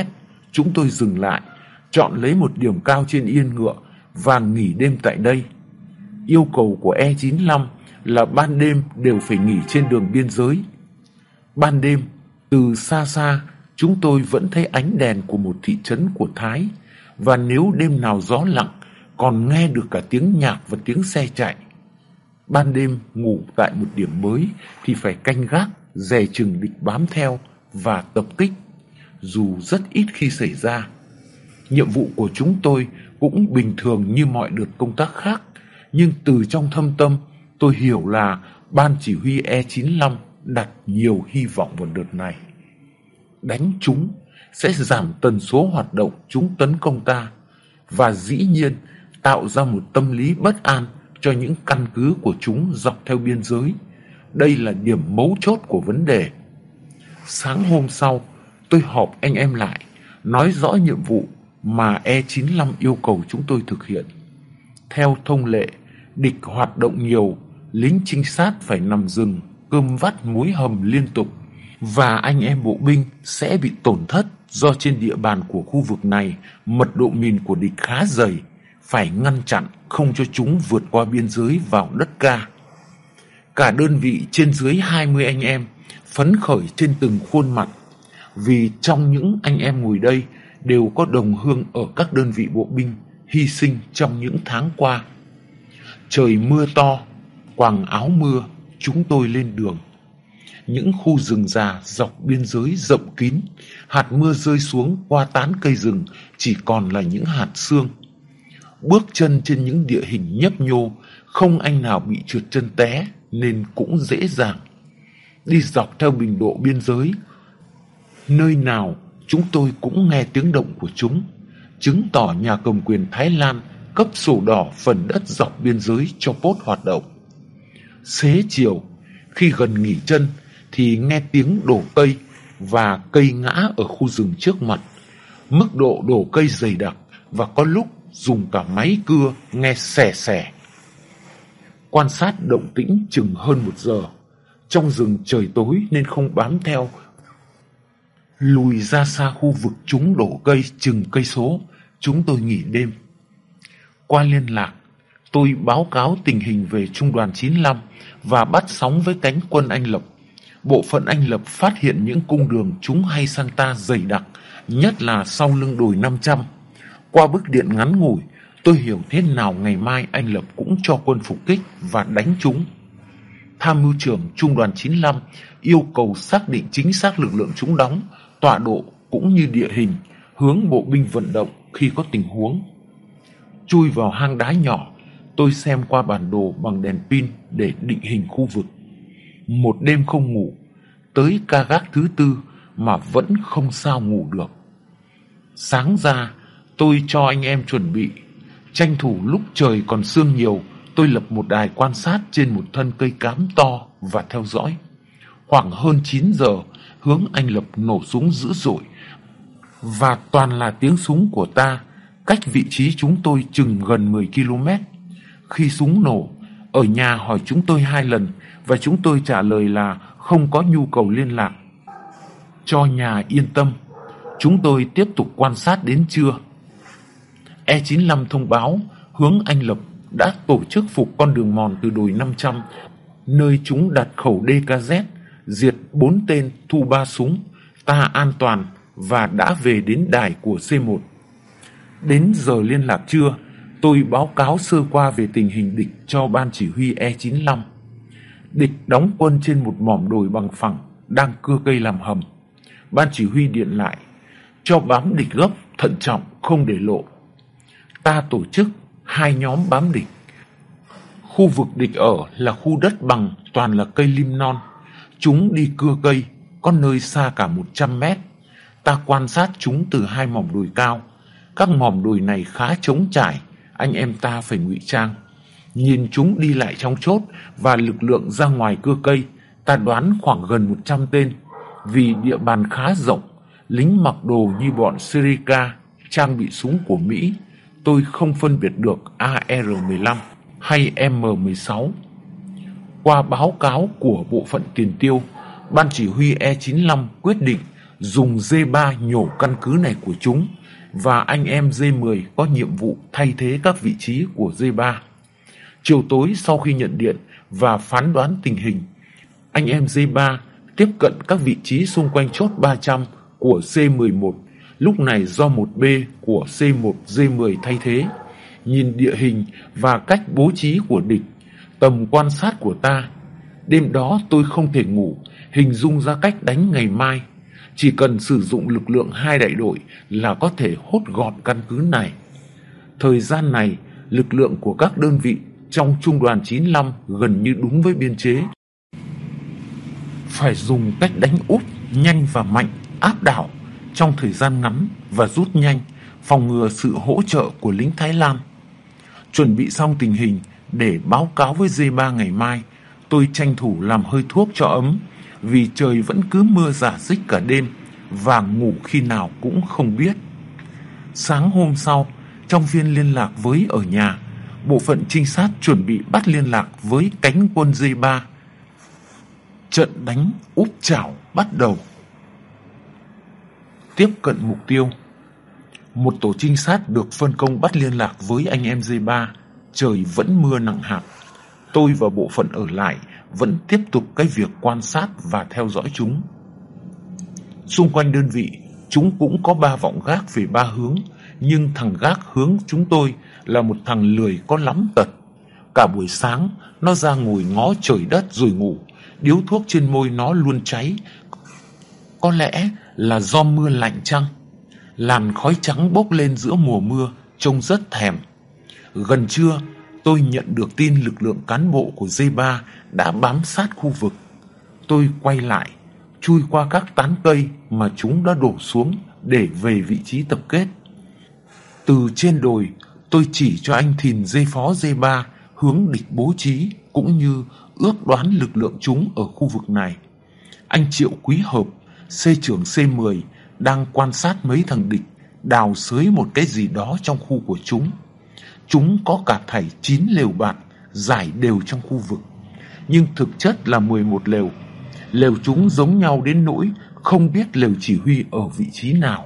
chúng tôi dừng lại, chọn lấy một điểm cao trên yên ngựa và nghỉ đêm tại đây. Yêu cầu của E95 là ban đêm đều phải nghỉ trên đường biên giới. Ban đêm, từ xa xa, chúng tôi vẫn thấy ánh đèn của một thị trấn của Thái và nếu đêm nào gió lặng còn nghe được cả tiếng nhạc và tiếng xe chạy. Ban đêm ngủ tại một điểm mới thì phải canh gác, dè chừng địch bám theo và tập kích, dù rất ít khi xảy ra. Nhiệm vụ của chúng tôi cũng bình thường như mọi đợt công tác khác, nhưng từ trong thâm tâm tôi hiểu là ban chỉ huy E95 đặt nhiều hy vọng vào đợt này. Đánh chúng sẽ giảm tần số hoạt động chúng tấn công ta và dĩ nhiên tạo ra một tâm lý bất an cho những căn cứ của chúng dọc theo biên giới. Đây là điểm mấu chốt của vấn đề. Sáng hôm sau, tôi họp anh em lại, nói rõ nhiệm vụ mà E95 yêu cầu chúng tôi thực hiện. Theo thông lệ, địch hoạt động nhiều, lính trinh sát phải nằm rừng, cơm vắt muối hầm liên tục và anh em bộ binh sẽ bị tổn thất do trên địa bàn của khu vực này mật độ mìn của địch khá dày, phải ngăn chặn không cho chúng vượt qua biên giới vào đất ca. Cả đơn vị trên dưới 20 anh em phấn khởi trên từng khuôn mặt vì trong những anh em ngồi đây đều có đồng hương ở các đơn vị bộ binh hy sinh trong những tháng qua. Trời mưa to, quàng áo mưa, chúng tôi lên đường. Những khu rừng già dọc biên giới rộng kín, hạt mưa rơi xuống qua tán cây rừng chỉ còn là những hạt xương Bước chân trên những địa hình nhấp nhô, không anh nào bị trượt chân té nên cũng dễ dàng. Đi dọc theo bình độ biên giới, nơi nào chúng tôi cũng nghe tiếng động của chúng, chứng tỏ nhà cầm quyền Thái Lan cấp sổ đỏ phần đất dọc biên giới cho pốt hoạt động. Xế chiều, khi gần nghỉ chân, thì nghe tiếng đổ cây và cây ngã ở khu rừng trước mặt. Mức độ đổ cây dày đặc và có lúc dùng cả máy cưa nghe xẻ xẻ. Quan sát động tĩnh chừng hơn một giờ. Trong rừng trời tối nên không bám theo. Lùi ra xa khu vực chúng đổ cây chừng cây số, chúng tôi nghỉ đêm. Qua liên lạc, tôi báo cáo tình hình về Trung đoàn 95 và bắt sóng với cánh quân Anh Lập. Bộ phận Anh Lập phát hiện những cung đường chúng hay săn ta dày đặc, nhất là sau lưng đồi 500. Qua bức điện ngắn ngủi, tôi hiểu thế nào ngày mai anh Lập cũng cho quân phục kích và đánh chúng. Tham mưu trưởng Trung đoàn 95 yêu cầu xác định chính xác lực lượng chúng đóng, tọa độ cũng như địa hình, hướng bộ binh vận động khi có tình huống. Chui vào hang đá nhỏ, tôi xem qua bản đồ bằng đèn pin để định hình khu vực. Một đêm không ngủ, tới ca gác thứ tư mà vẫn không sao ngủ được. Sáng ra, tôi cho anh em chuẩn bị. Tranh thủ lúc trời còn sương nhiều, tôi lập một đài quan sát trên một thân cây cám to và theo dõi. Khoảng hơn 9 giờ, hướng anh Lập nổ súng dữ dội. Và toàn là tiếng súng của ta, cách vị trí chúng tôi chừng gần 10 km. Khi súng nổ, ở nhà hỏi chúng tôi hai lần và chúng tôi trả lời là không có nhu cầu liên lạc. Cho nhà yên tâm, chúng tôi tiếp tục quan sát đến trưa. E95 thông báo hướng Anh Lập đã tổ chức phục con đường mòn từ đồi 500, nơi chúng đặt khẩu DKZ, diệt bốn tên thu ba súng, ta an toàn và đã về đến đài của C1. Đến giờ liên lạc trưa, tôi báo cáo sơ qua về tình hình địch cho ban chỉ huy E95. Địch đóng quân trên một mỏm đồi bằng phẳng, đang cưa cây làm hầm. Ban chỉ huy điện lại, cho bám địch gấp, thận trọng, không để lộ ta tổ chức hai nhóm bám địch. Khu vực địch ở là khu đất bằng toàn là cây lim non. Chúng đi cưa cây, có nơi xa cả 100 mét. Ta quan sát chúng từ hai mỏm đồi cao. Các mỏm đồi này khá trống trải, anh em ta phải ngụy trang. Nhìn chúng đi lại trong chốt và lực lượng ra ngoài cưa cây, ta đoán khoảng gần 100 tên. Vì địa bàn khá rộng, lính mặc đồ như bọn Syrica, trang bị súng của Mỹ, tôi không phân biệt được AR-15 hay M-16. Qua báo cáo của bộ phận tiền tiêu, Ban chỉ huy E95 quyết định dùng D3 nhổ căn cứ này của chúng và anh em D10 có nhiệm vụ thay thế các vị trí của D3. Chiều tối sau khi nhận điện và phán đoán tình hình, anh em D3 tiếp cận các vị trí xung quanh chốt 300 của C11 lúc này do 1B của C1G10 thay thế. Nhìn địa hình và cách bố trí của địch, tầm quan sát của ta. Đêm đó tôi không thể ngủ, hình dung ra cách đánh ngày mai. Chỉ cần sử dụng lực lượng hai đại đội là có thể hốt gọn căn cứ này. Thời gian này, lực lượng của các đơn vị trong trung đoàn 95 gần như đúng với biên chế. Phải dùng cách đánh úp nhanh và mạnh, áp đảo trong thời gian ngắn và rút nhanh, phòng ngừa sự hỗ trợ của lính Thái Lan. Chuẩn bị xong tình hình để báo cáo với D3 ngày mai, tôi tranh thủ làm hơi thuốc cho ấm vì trời vẫn cứ mưa giả dích cả đêm và ngủ khi nào cũng không biết. Sáng hôm sau, trong viên liên lạc với ở nhà, bộ phận trinh sát chuẩn bị bắt liên lạc với cánh quân D3. Trận đánh úp chảo bắt đầu tiếp cận mục tiêu. Một tổ trinh sát được phân công bắt liên lạc với anh em D3, trời vẫn mưa nặng hạt. Tôi và bộ phận ở lại vẫn tiếp tục cái việc quan sát và theo dõi chúng. Xung quanh đơn vị, chúng cũng có ba vọng gác về ba hướng, nhưng thằng gác hướng chúng tôi là một thằng lười có lắm tật. Cả buổi sáng, nó ra ngồi ngó trời đất rồi ngủ, điếu thuốc trên môi nó luôn cháy. Có lẽ là do mưa lạnh chăng? Làn khói trắng bốc lên giữa mùa mưa, trông rất thèm. Gần trưa, tôi nhận được tin lực lượng cán bộ của D3 đã bám sát khu vực. Tôi quay lại, chui qua các tán cây mà chúng đã đổ xuống để về vị trí tập kết. Từ trên đồi, tôi chỉ cho anh Thìn dây phó dây ba hướng địch bố trí cũng như ước đoán lực lượng chúng ở khu vực này. Anh Triệu Quý Hợp, C trưởng C10 đang quan sát mấy thằng địch đào sới một cái gì đó trong khu của chúng. Chúng có cả thảy 9 lều bạt giải đều trong khu vực, nhưng thực chất là 11 lều. Lều chúng giống nhau đến nỗi không biết lều chỉ huy ở vị trí nào.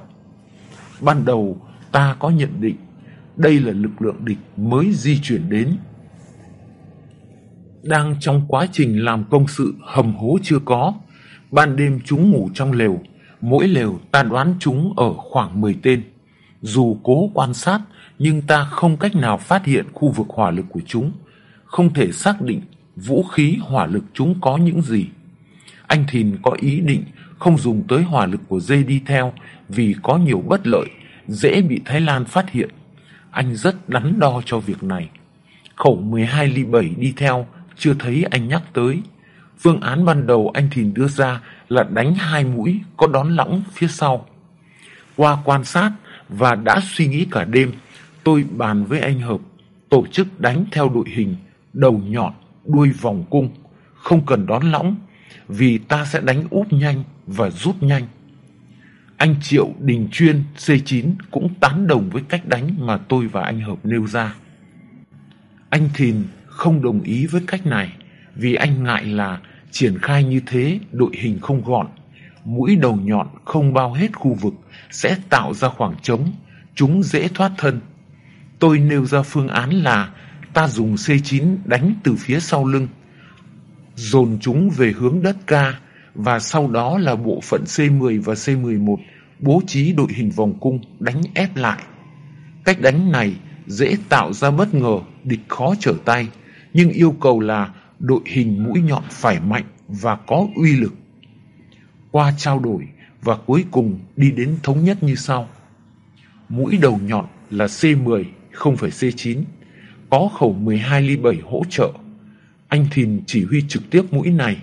Ban đầu ta có nhận định đây là lực lượng địch mới di chuyển đến. Đang trong quá trình làm công sự hầm hố chưa có, ban đêm chúng ngủ trong lều, mỗi lều ta đoán chúng ở khoảng 10 tên. Dù cố quan sát nhưng ta không cách nào phát hiện khu vực hỏa lực của chúng, không thể xác định vũ khí hỏa lực chúng có những gì. Anh Thìn có ý định không dùng tới hỏa lực của dây đi theo vì có nhiều bất lợi, dễ bị Thái Lan phát hiện. Anh rất đắn đo cho việc này. Khẩu 12 ly 7 đi theo, chưa thấy anh nhắc tới. Phương án ban đầu anh Thìn đưa ra là đánh hai mũi có đón lõng phía sau. Qua quan sát và đã suy nghĩ cả đêm, tôi bàn với anh Hợp tổ chức đánh theo đội hình đầu nhọn, đuôi vòng cung, không cần đón lõng, vì ta sẽ đánh úp nhanh và rút nhanh. Anh Triệu Đình Chuyên C9 cũng tán đồng với cách đánh mà tôi và anh Hợp nêu ra. Anh Thìn không đồng ý với cách này vì anh ngại là triển khai như thế đội hình không gọn, mũi đầu nhọn không bao hết khu vực sẽ tạo ra khoảng trống, chúng dễ thoát thân. Tôi nêu ra phương án là ta dùng C9 đánh từ phía sau lưng, dồn chúng về hướng đất ca và sau đó là bộ phận C10 và C11 bố trí đội hình vòng cung đánh ép lại. Cách đánh này dễ tạo ra bất ngờ, địch khó trở tay, nhưng yêu cầu là đội hình mũi nhọn phải mạnh và có uy lực. Qua trao đổi và cuối cùng đi đến thống nhất như sau. Mũi đầu nhọn là C10, không phải C9, có khẩu 12 ly 7 hỗ trợ. Anh Thìn chỉ huy trực tiếp mũi này.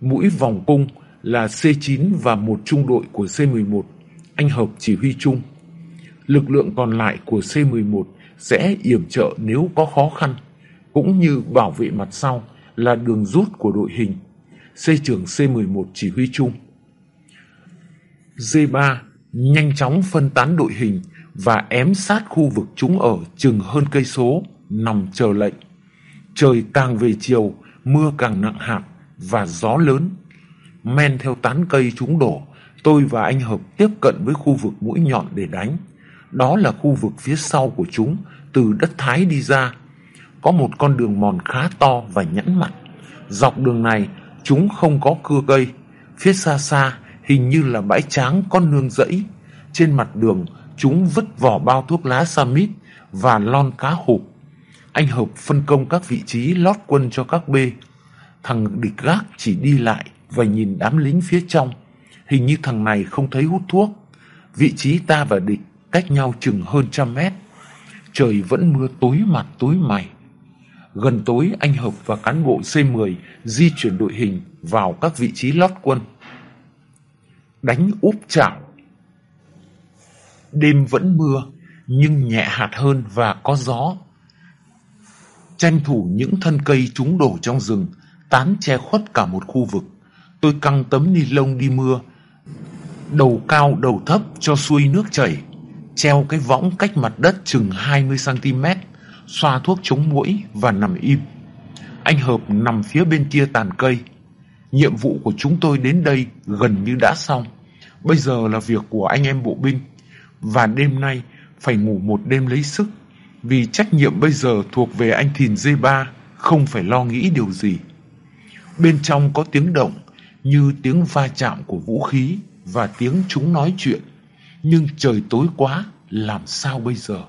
Mũi vòng cung là C9 và một trung đội của C11, anh Hợp chỉ huy chung. Lực lượng còn lại của C11 sẽ yểm trợ nếu có khó khăn, cũng như bảo vệ mặt sau là đường rút của đội hình. C trưởng C11 chỉ huy chung. D3 nhanh chóng phân tán đội hình và ém sát khu vực chúng ở chừng hơn cây số, nằm chờ lệnh. Trời càng về chiều, mưa càng nặng hạt và gió lớn. Men theo tán cây chúng đổ, tôi và anh Hợp tiếp cận với khu vực mũi nhọn để đánh. Đó là khu vực phía sau của chúng, từ đất Thái đi ra. Có một con đường mòn khá to và nhẵn mặt. Dọc đường này, chúng không có cưa cây. Phía xa xa, hình như là bãi tráng con nương rẫy. Trên mặt đường, chúng vứt vỏ bao thuốc lá Samit và lon cá hộp. Anh Hợp phân công các vị trí lót quân cho các bê. Thằng địch gác chỉ đi lại và nhìn đám lính phía trong. Hình như thằng này không thấy hút thuốc. Vị trí ta và địch cách nhau chừng hơn trăm mét. Trời vẫn mưa tối mặt tối mày. Gần tối anh Hợp và cán bộ C10 di chuyển đội hình vào các vị trí lót quân. Đánh úp chảo. Đêm vẫn mưa, nhưng nhẹ hạt hơn và có gió. Tranh thủ những thân cây trúng đổ trong rừng, tán che khuất cả một khu vực. Tôi căng tấm ni lông đi mưa, đầu cao đầu thấp cho xuôi nước chảy, treo cái võng cách mặt đất chừng 20cm, xoa thuốc chống muỗi và nằm im. Anh Hợp nằm phía bên kia tàn cây. Nhiệm vụ của chúng tôi đến đây gần như đã xong. Bây giờ là việc của anh em bộ binh. Và đêm nay phải ngủ một đêm lấy sức. Vì trách nhiệm bây giờ thuộc về anh Thìn dê ba, không phải lo nghĩ điều gì. Bên trong có tiếng động như tiếng va chạm của vũ khí, và tiếng chúng nói chuyện. Nhưng trời tối quá, làm sao bây giờ?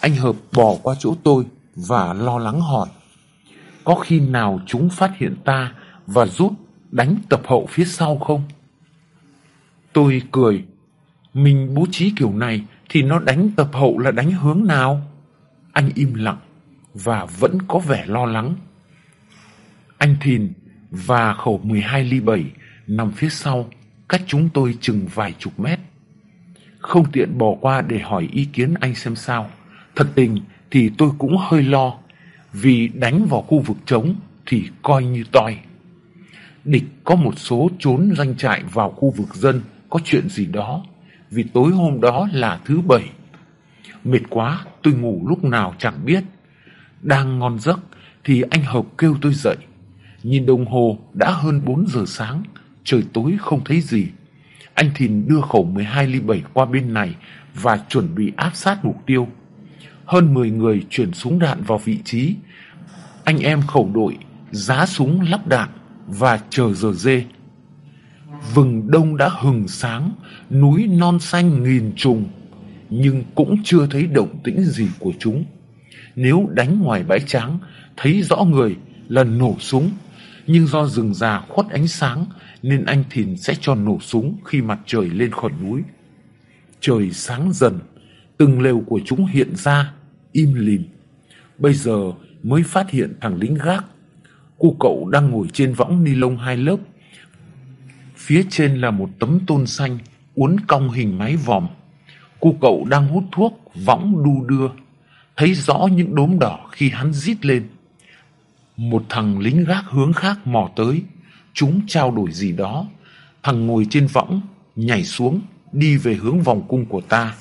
Anh Hợp bỏ qua chỗ tôi và lo lắng hỏi. Có khi nào chúng phát hiện ta và rút đánh tập hậu phía sau không? Tôi cười. Mình bố trí kiểu này thì nó đánh tập hậu là đánh hướng nào? Anh im lặng và vẫn có vẻ lo lắng. Anh Thìn và khẩu 12 ly 7 nằm phía sau, cách chúng tôi chừng vài chục mét. Không tiện bỏ qua để hỏi ý kiến anh xem sao. Thật tình thì tôi cũng hơi lo, vì đánh vào khu vực trống thì coi như toi. Địch có một số trốn doanh trại vào khu vực dân có chuyện gì đó, vì tối hôm đó là thứ bảy. Mệt quá, tôi ngủ lúc nào chẳng biết. Đang ngon giấc thì anh Hợp kêu tôi dậy. Nhìn đồng hồ đã hơn 4 giờ sáng, trời tối không thấy gì. Anh Thìn đưa khẩu 12 ly 7 qua bên này và chuẩn bị áp sát mục tiêu. Hơn 10 người chuyển súng đạn vào vị trí. Anh em khẩu đội giá súng lắp đạn và chờ giờ dê. Vừng đông đã hừng sáng, núi non xanh nghìn trùng, nhưng cũng chưa thấy động tĩnh gì của chúng. Nếu đánh ngoài bãi tráng, thấy rõ người là nổ súng, nhưng do rừng già khuất ánh sáng nên anh Thìn sẽ cho nổ súng khi mặt trời lên khỏi núi. Trời sáng dần, từng lều của chúng hiện ra, im lìm. Bây giờ mới phát hiện thằng lính gác. Cô cậu đang ngồi trên võng ni lông hai lớp. Phía trên là một tấm tôn xanh, uốn cong hình máy vòm. Cô cậu đang hút thuốc, võng đu đưa. Thấy rõ những đốm đỏ khi hắn rít lên. Một thằng lính gác hướng khác mò tới. Chúng trao đổi gì đó. Thằng ngồi trên võng, nhảy xuống, đi về hướng vòng cung của ta.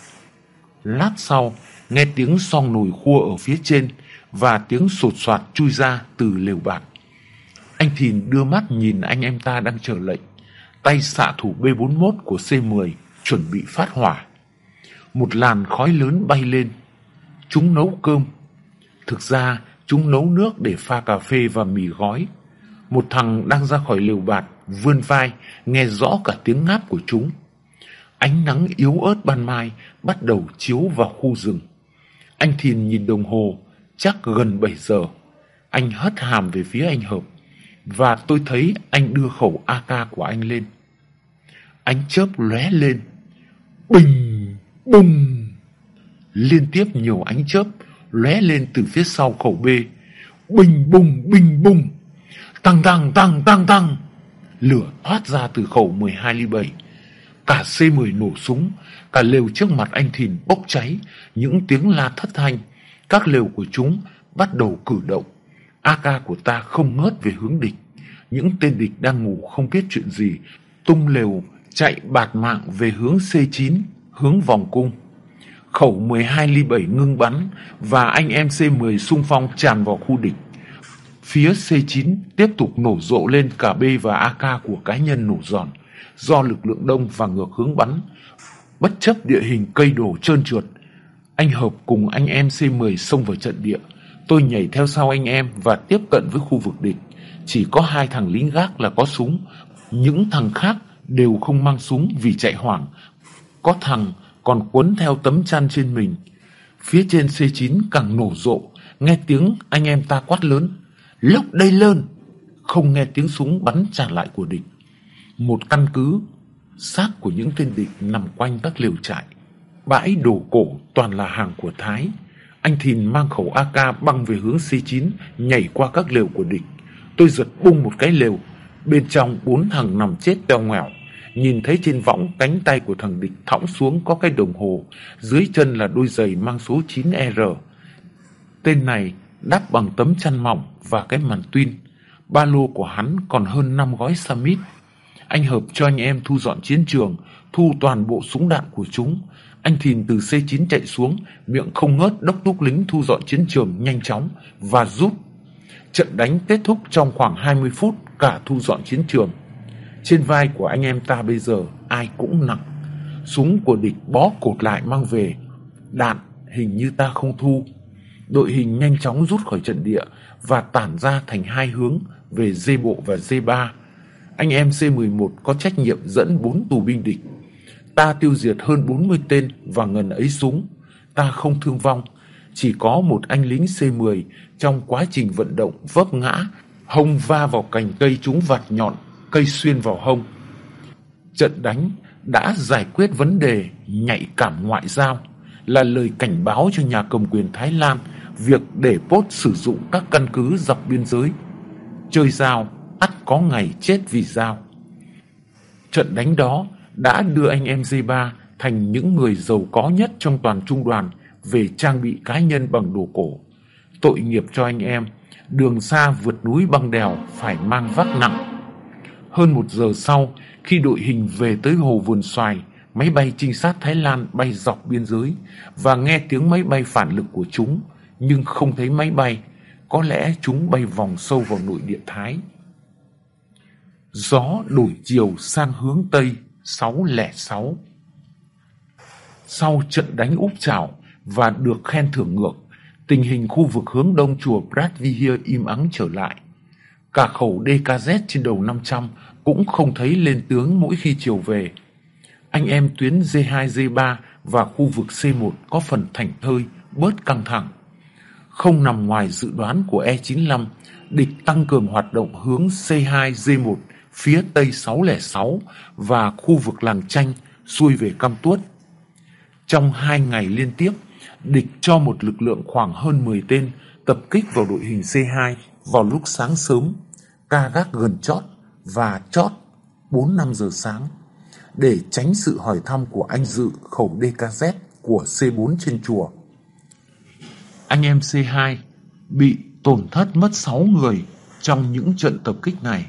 Lát sau, nghe tiếng song nồi khua ở phía trên và tiếng sột soạt chui ra từ lều bạt. Anh Thìn đưa mắt nhìn anh em ta đang chờ lệnh. Tay xạ thủ B-41 của C-10 chuẩn bị phát hỏa. Một làn khói lớn bay lên. Chúng nấu cơm. Thực ra, chúng nấu nước để pha cà phê và mì gói. Một thằng đang ra khỏi lều bạt, vươn vai, nghe rõ cả tiếng ngáp của chúng. Ánh nắng yếu ớt ban mai bắt đầu chiếu vào khu rừng. Anh Thìn nhìn đồng hồ, chắc gần 7 giờ. Anh hất hàm về phía anh Hợp, và tôi thấy anh đưa khẩu AK của anh lên. Ánh chớp lóe lên, bình, bùng. Liên tiếp nhiều ánh chớp lóe lên từ phía sau khẩu B. Bình bùng, bình bùng. Tăng tăng tăng tăng tăng. Lửa thoát ra từ khẩu 12 ly 7. Cả C10 nổ súng, cả lều trước mặt anh Thìn bốc cháy, những tiếng la thất thanh. Các lều của chúng bắt đầu cử động. AK của ta không ngớt về hướng địch. Những tên địch đang ngủ không biết chuyện gì, tung lều chạy bạt mạng về hướng C9, hướng vòng cung. Khẩu 12 ly 7 ngưng bắn và anh em C10 xung phong tràn vào khu địch. Phía C9 tiếp tục nổ rộ lên cả B và AK của cá nhân nổ giòn do lực lượng đông và ngược hướng bắn. Bất chấp địa hình cây đổ trơn trượt, anh Hợp cùng anh em C10 xông vào trận địa. Tôi nhảy theo sau anh em và tiếp cận với khu vực địch. Chỉ có hai thằng lính gác là có súng. Những thằng khác đều không mang súng vì chạy hoảng. Có thằng còn quấn theo tấm chăn trên mình. Phía trên C9 càng nổ rộ, nghe tiếng anh em ta quát lớn. Lốc đây lơn! Không nghe tiếng súng bắn trả lại của địch. Một căn cứ, xác của những tên địch nằm quanh các liều trại. Bãi đổ cổ toàn là hàng của Thái. Anh Thìn mang khẩu AK băng về hướng C9, nhảy qua các lều của địch. Tôi giật bung một cái lều, bên trong bốn thằng nằm chết teo ngoẻo. Nhìn thấy trên võng cánh tay của thằng địch thõng xuống có cái đồng hồ, dưới chân là đôi giày mang số 9R. Tên này đắp bằng tấm chăn mỏng và cái màn tuyên. Ba lô của hắn còn hơn 5 gói Samit. Anh Hợp cho anh em thu dọn chiến trường, thu toàn bộ súng đạn của chúng. Anh Thìn từ C9 chạy xuống, miệng không ngớt đốc thúc lính thu dọn chiến trường nhanh chóng và rút. Trận đánh kết thúc trong khoảng 20 phút cả thu dọn chiến trường. Trên vai của anh em ta bây giờ ai cũng nặng. Súng của địch bó cột lại mang về. Đạn hình như ta không thu. Đội hình nhanh chóng rút khỏi trận địa và tản ra thành hai hướng về D bộ và D3. anh em C11 có trách nhiệm dẫn 4 tù binh địch. Ta tiêu diệt hơn 40 tên và ngần ấy súng. Ta không thương vong, chỉ có một anh lính C10 trong quá trình vận động vấp ngã, hông va vào cành cây trúng vặt nhọn, cây xuyên vào hông. Trận đánh đã giải quyết vấn đề nhạy cảm ngoại giao, là lời cảnh báo cho nhà cầm quyền Thái Lan việc để Pốt sử dụng các căn cứ dọc biên giới. Chơi dao, ắt có ngày chết vì dao. Trận đánh đó đã đưa anh em Z3 thành những người giàu có nhất trong toàn trung đoàn về trang bị cá nhân bằng đồ cổ. Tội nghiệp cho anh em, đường xa vượt núi băng đèo phải mang vác nặng. Hơn một giờ sau, khi đội hình về tới hồ vườn xoài, máy bay trinh sát Thái Lan bay dọc biên giới và nghe tiếng máy bay phản lực của chúng, nhưng không thấy máy bay. Có lẽ chúng bay vòng sâu vào nội địa Thái. Gió đổi chiều sang hướng Tây 606. Sau trận đánh úp chảo và được khen thưởng ngược, tình hình khu vực hướng đông chùa Bradvihir im ắng trở lại. Cả khẩu DKZ trên đầu 500 cũng không thấy lên tướng mỗi khi chiều về. Anh em tuyến D2, D3 và khu vực C1 có phần thảnh thơi, bớt căng thẳng. Không nằm ngoài dự đoán của E95, địch tăng cường hoạt động hướng C2, D1 phía tây 606 và khu vực làng tranh xuôi về Cam Tuốt. Trong hai ngày liên tiếp, địch cho một lực lượng khoảng hơn 10 tên tập kích vào đội hình C2 vào lúc sáng sớm, ca gác gần chót và chót 4-5 giờ sáng để tránh sự hỏi thăm của anh Dự khẩu DKZ của C4 trên chùa. Anh em C2 bị tổn thất mất 6 người trong những trận tập kích này,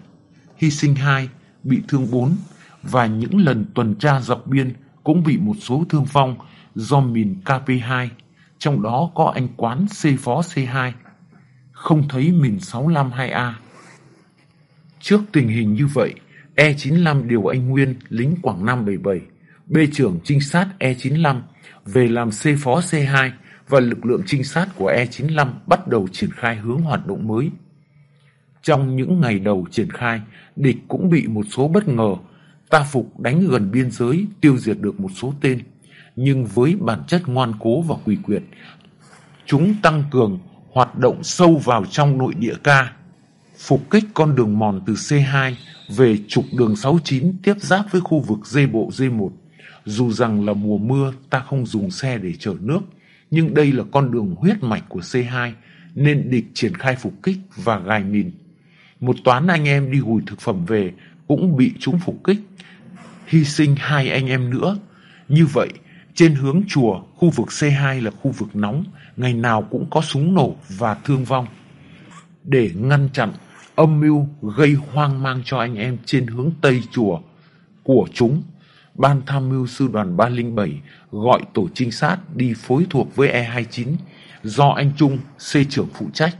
hy sinh 2, bị thương 4 và những lần tuần tra dọc biên cũng bị một số thương vong do mìn KP2, trong đó có anh quán C phó C2, không thấy mìn 652A. Trước tình hình như vậy, E95 điều anh Nguyên, lính Quảng Nam 77, B trưởng trinh sát E95 về làm C phó C2 và lực lượng trinh sát của E95 bắt đầu triển khai hướng hoạt động mới. Trong những ngày đầu triển khai, địch cũng bị một số bất ngờ. Ta phục đánh gần biên giới, tiêu diệt được một số tên. Nhưng với bản chất ngoan cố và quỷ quyệt, chúng tăng cường hoạt động sâu vào trong nội địa ca phục kích con đường mòn từ C2 về trục đường 69 tiếp giáp với khu vực dây bộ D1. Dù rằng là mùa mưa ta không dùng xe để chở nước, nhưng đây là con đường huyết mạch của C2 nên địch triển khai phục kích và gài mìn. Một toán anh em đi gùi thực phẩm về cũng bị chúng phục kích, hy sinh hai anh em nữa. Như vậy, trên hướng chùa, khu vực C2 là khu vực nóng, ngày nào cũng có súng nổ và thương vong. Để ngăn chặn âm mưu gây hoang mang cho anh em trên hướng Tây chùa của chúng. Ban tham mưu sư đoàn 307 gọi tổ trinh sát đi phối thuộc với E29 do anh Trung, C trưởng phụ trách,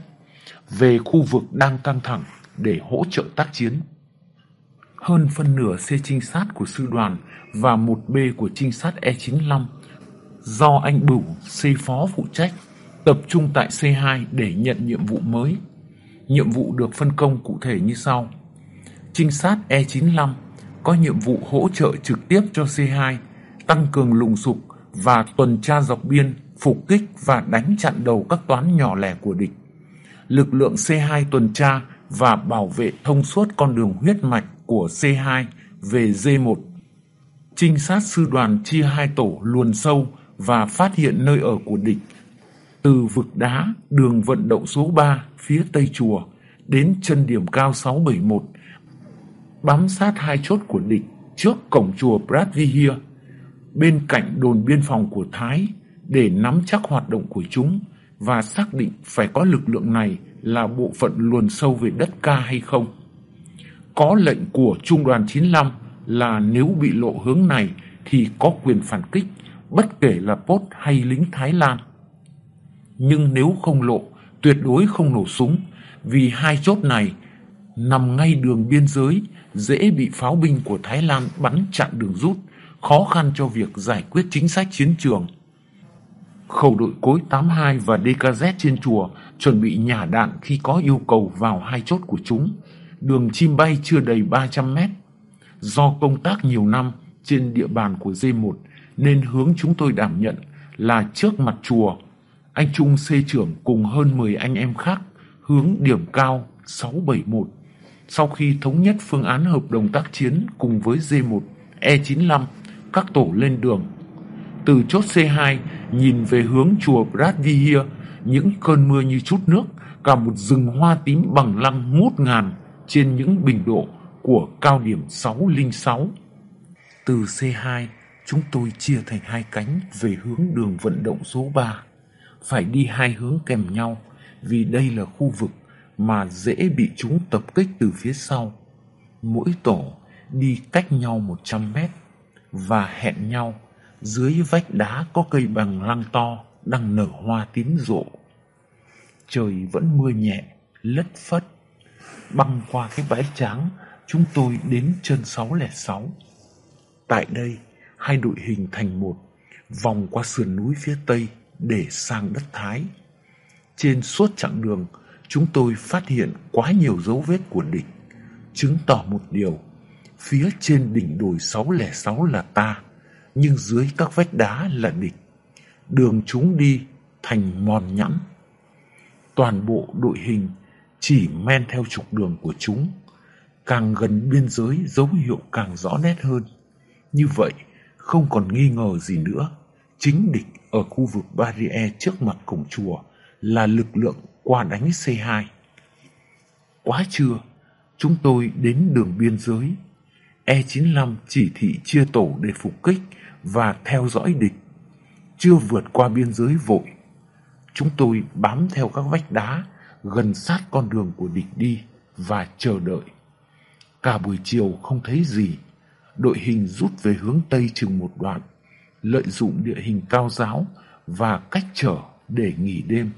về khu vực đang căng thẳng để hỗ trợ tác chiến. Hơn phân nửa C trinh sát của sư đoàn và một B của trinh sát E95 do anh Bửu, C phó phụ trách, tập trung tại C2 để nhận nhiệm vụ mới nhiệm vụ được phân công cụ thể như sau. Trinh sát E95 có nhiệm vụ hỗ trợ trực tiếp cho C2, tăng cường lùng sục và tuần tra dọc biên, phục kích và đánh chặn đầu các toán nhỏ lẻ của địch. Lực lượng C2 tuần tra và bảo vệ thông suốt con đường huyết mạch của C2 về D1. Trinh sát sư đoàn chia hai tổ luồn sâu và phát hiện nơi ở của địch từ vực đá đường vận động số 3 phía tây chùa đến chân điểm cao 671, bám sát hai chốt của địch trước cổng chùa Bradvihir, bên cạnh đồn biên phòng của Thái để nắm chắc hoạt động của chúng và xác định phải có lực lượng này là bộ phận luồn sâu về đất ca hay không. Có lệnh của Trung đoàn 95 là nếu bị lộ hướng này thì có quyền phản kích, bất kể là Pốt hay lính Thái Lan nhưng nếu không lộ, tuyệt đối không nổ súng, vì hai chốt này nằm ngay đường biên giới, dễ bị pháo binh của Thái Lan bắn chặn đường rút, khó khăn cho việc giải quyết chính sách chiến trường. Khẩu đội cối 82 và DKZ trên chùa chuẩn bị nhả đạn khi có yêu cầu vào hai chốt của chúng. đường chim bay chưa đầy 300 mét. Do công tác nhiều năm trên địa bàn của D1 nên hướng chúng tôi đảm nhận là trước mặt chùa. Anh Trung xê trưởng cùng hơn 10 anh em khác hướng điểm cao 671. Sau khi thống nhất phương án hợp đồng tác chiến cùng với D1, E95, các tổ lên đường. Từ chốt C2 nhìn về hướng chùa Bradvihia những cơn mưa như chút nước, cả một rừng hoa tím bằng lăng ngút ngàn trên những bình độ của cao điểm 606. Từ C2, chúng tôi chia thành hai cánh về hướng đường vận động số 3. Phải đi hai hướng kèm nhau vì đây là khu vực mà dễ bị chúng tập kích từ phía sau. Mỗi tổ đi cách nhau 100 mét và hẹn nhau dưới vách đá có cây bằng lăng to đang nở hoa tím rộ. Trời vẫn mưa nhẹ, lất phất. Băng qua cái bãi tráng, chúng tôi đến chân 606. Tại đây, hai đội hình thành một, vòng qua sườn núi phía tây để sang đất Thái. Trên suốt chặng đường, chúng tôi phát hiện quá nhiều dấu vết của địch, chứng tỏ một điều, phía trên đỉnh đồi 606 là ta, nhưng dưới các vách đá là địch. Đường chúng đi thành mòn nhẵn. Toàn bộ đội hình chỉ men theo trục đường của chúng, càng gần biên giới dấu hiệu càng rõ nét hơn. Như vậy, không còn nghi ngờ gì nữa, chính địch ở khu vực barrier trước mặt cổng chùa là lực lượng qua đánh C2. Quá trưa, chúng tôi đến đường biên giới. E95 chỉ thị chia tổ để phục kích và theo dõi địch. Chưa vượt qua biên giới vội. Chúng tôi bám theo các vách đá gần sát con đường của địch đi và chờ đợi. Cả buổi chiều không thấy gì. Đội hình rút về hướng Tây chừng một đoạn, lợi dụng địa hình cao giáo và cách trở để nghỉ đêm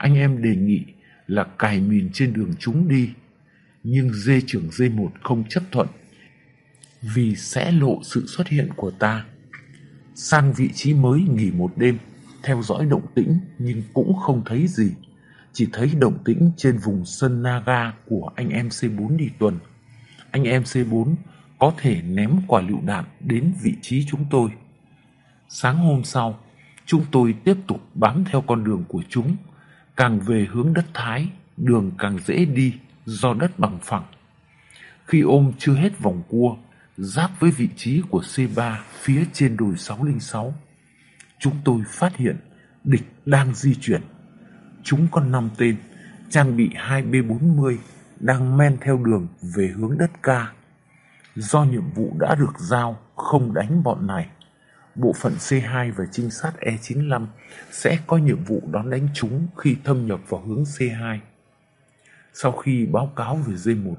anh em đề nghị là cài mìn trên đường chúng đi. Nhưng dê trưởng dê một không chấp thuận vì sẽ lộ sự xuất hiện của ta. Sang vị trí mới nghỉ một đêm, theo dõi động tĩnh nhưng cũng không thấy gì. Chỉ thấy động tĩnh trên vùng sân Naga của anh em C4 đi tuần. Anh em C4 có thể ném quả lựu đạn đến vị trí chúng tôi. Sáng hôm sau, chúng tôi tiếp tục bám theo con đường của chúng Càng về hướng đất Thái, đường càng dễ đi do đất bằng phẳng. Khi ôm chưa hết vòng cua, giáp với vị trí của C3 phía trên đồi 606, chúng tôi phát hiện địch đang di chuyển. Chúng có 5 tên, trang bị 2B40 đang men theo đường về hướng đất ca. Do nhiệm vụ đã được giao không đánh bọn này, bộ phận C2 và trinh sát E95 sẽ có nhiệm vụ đón đánh chúng khi thâm nhập vào hướng C2. Sau khi báo cáo về D1